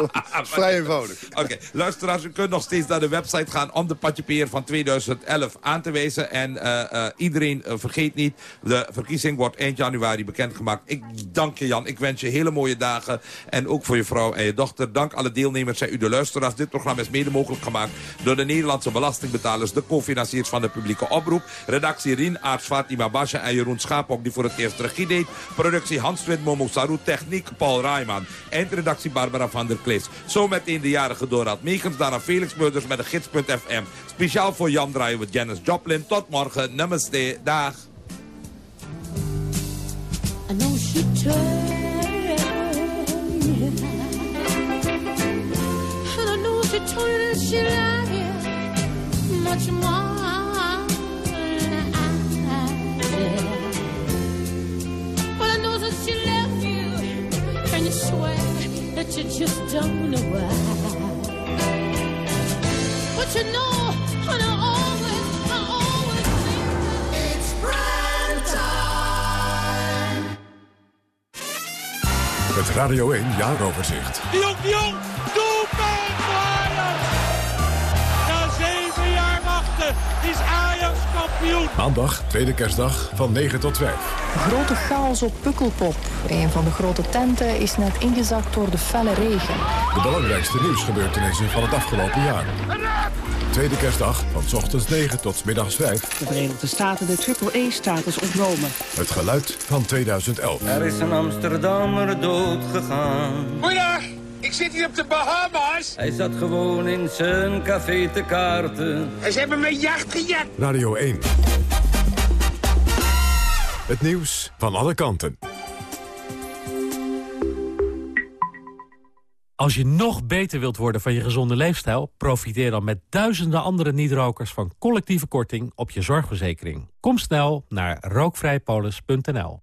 is vrij eenvoudig. Oké, luisteraars, u kunt nog steeds naar de website gaan... om de patjepeer van 2011 aan te wijzen. En uh, uh, iedereen uh, vergeet niet, de verkiezing wordt eind januari bekendgemaakt. Ik dank je, Jan. Ik wens je hele mooie dagen. En ook voor je vrouw en je dochter. Dank alle deelnemers en u de luisteraars. Dit programma is mede mogelijk gemaakt door de Nederlandse belastingbetalers... de co-financiers van de publieke oproep. Redactie Rien, Fatima Basje en Jeroen Schaapok... die voor het eerst regie deed. Productie Hans Twint, Momo Saru. Techniek Paul Rijman. Eindredactie Barbara van der Klees. Zo meteen de jarige Dorad Meegens. Daarna Felix Meurders met de gids.fm. Speciaal voor Jan draaien we Janis Joplin. Tot morgen. Namaste. Dag. I know she turned, and I know she you that she you much more. But I know that she left you, and you swear that you just don't know why. But you know, Het Radio 1 Jaaroverzicht. De Jong, de Jong, doelpunt voor Ajax! Na zeven jaar wachten is Ajax kampioen. Maandag, tweede kerstdag, van 9 tot 5. Grote chaos op Pukkelpop. Een van de grote tenten is net ingezakt door de felle regen. De belangrijkste nieuwsgebeurtenissen van het afgelopen jaar. Tweede kerstdag, van 's ochtends 9 tot middags 5. De Verenigde Staten de triple-E-status ontnomen. Het geluid van 2011. Er is een Amsterdammer dood gegaan. Goeiedag, ik zit hier op de Bahama's. Hij zat gewoon in zijn café te kaarten. En ze hebben mijn jacht gejat. Radio 1. Het nieuws van alle kanten. Als je nog beter wilt worden van je gezonde leefstijl... profiteer dan met duizenden andere niet-rokers van collectieve korting op je zorgverzekering. Kom snel naar rookvrijpolis.nl.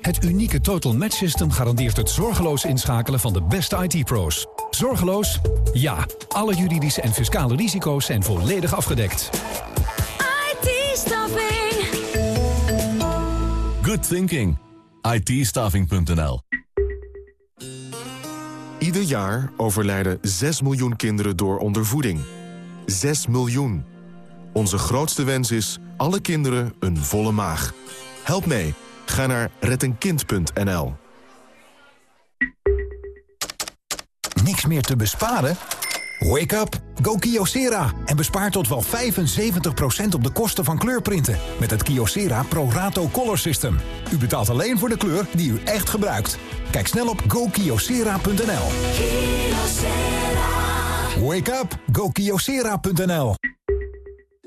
Het unieke Total Match System garandeert het zorgeloos inschakelen van de beste IT-pro's. Zorgeloos? Ja. Alle juridische en fiscale risico's zijn volledig afgedekt. IT-staffing. Good thinking. ITstaffing.nl Ieder jaar overlijden 6 miljoen kinderen door ondervoeding. 6 miljoen. Onze grootste wens is alle kinderen een volle maag. Help mee. Ga naar rettenkind.nl. Niks meer te besparen? Wake up! Go Kyocera en bespaar tot wel 75% op de kosten van kleurprinten... met het Kyocera Pro Rato Color System. U betaalt alleen voor de kleur die u echt gebruikt. Kijk snel op gokyocera.nl. Wake up! GoKiosera.nl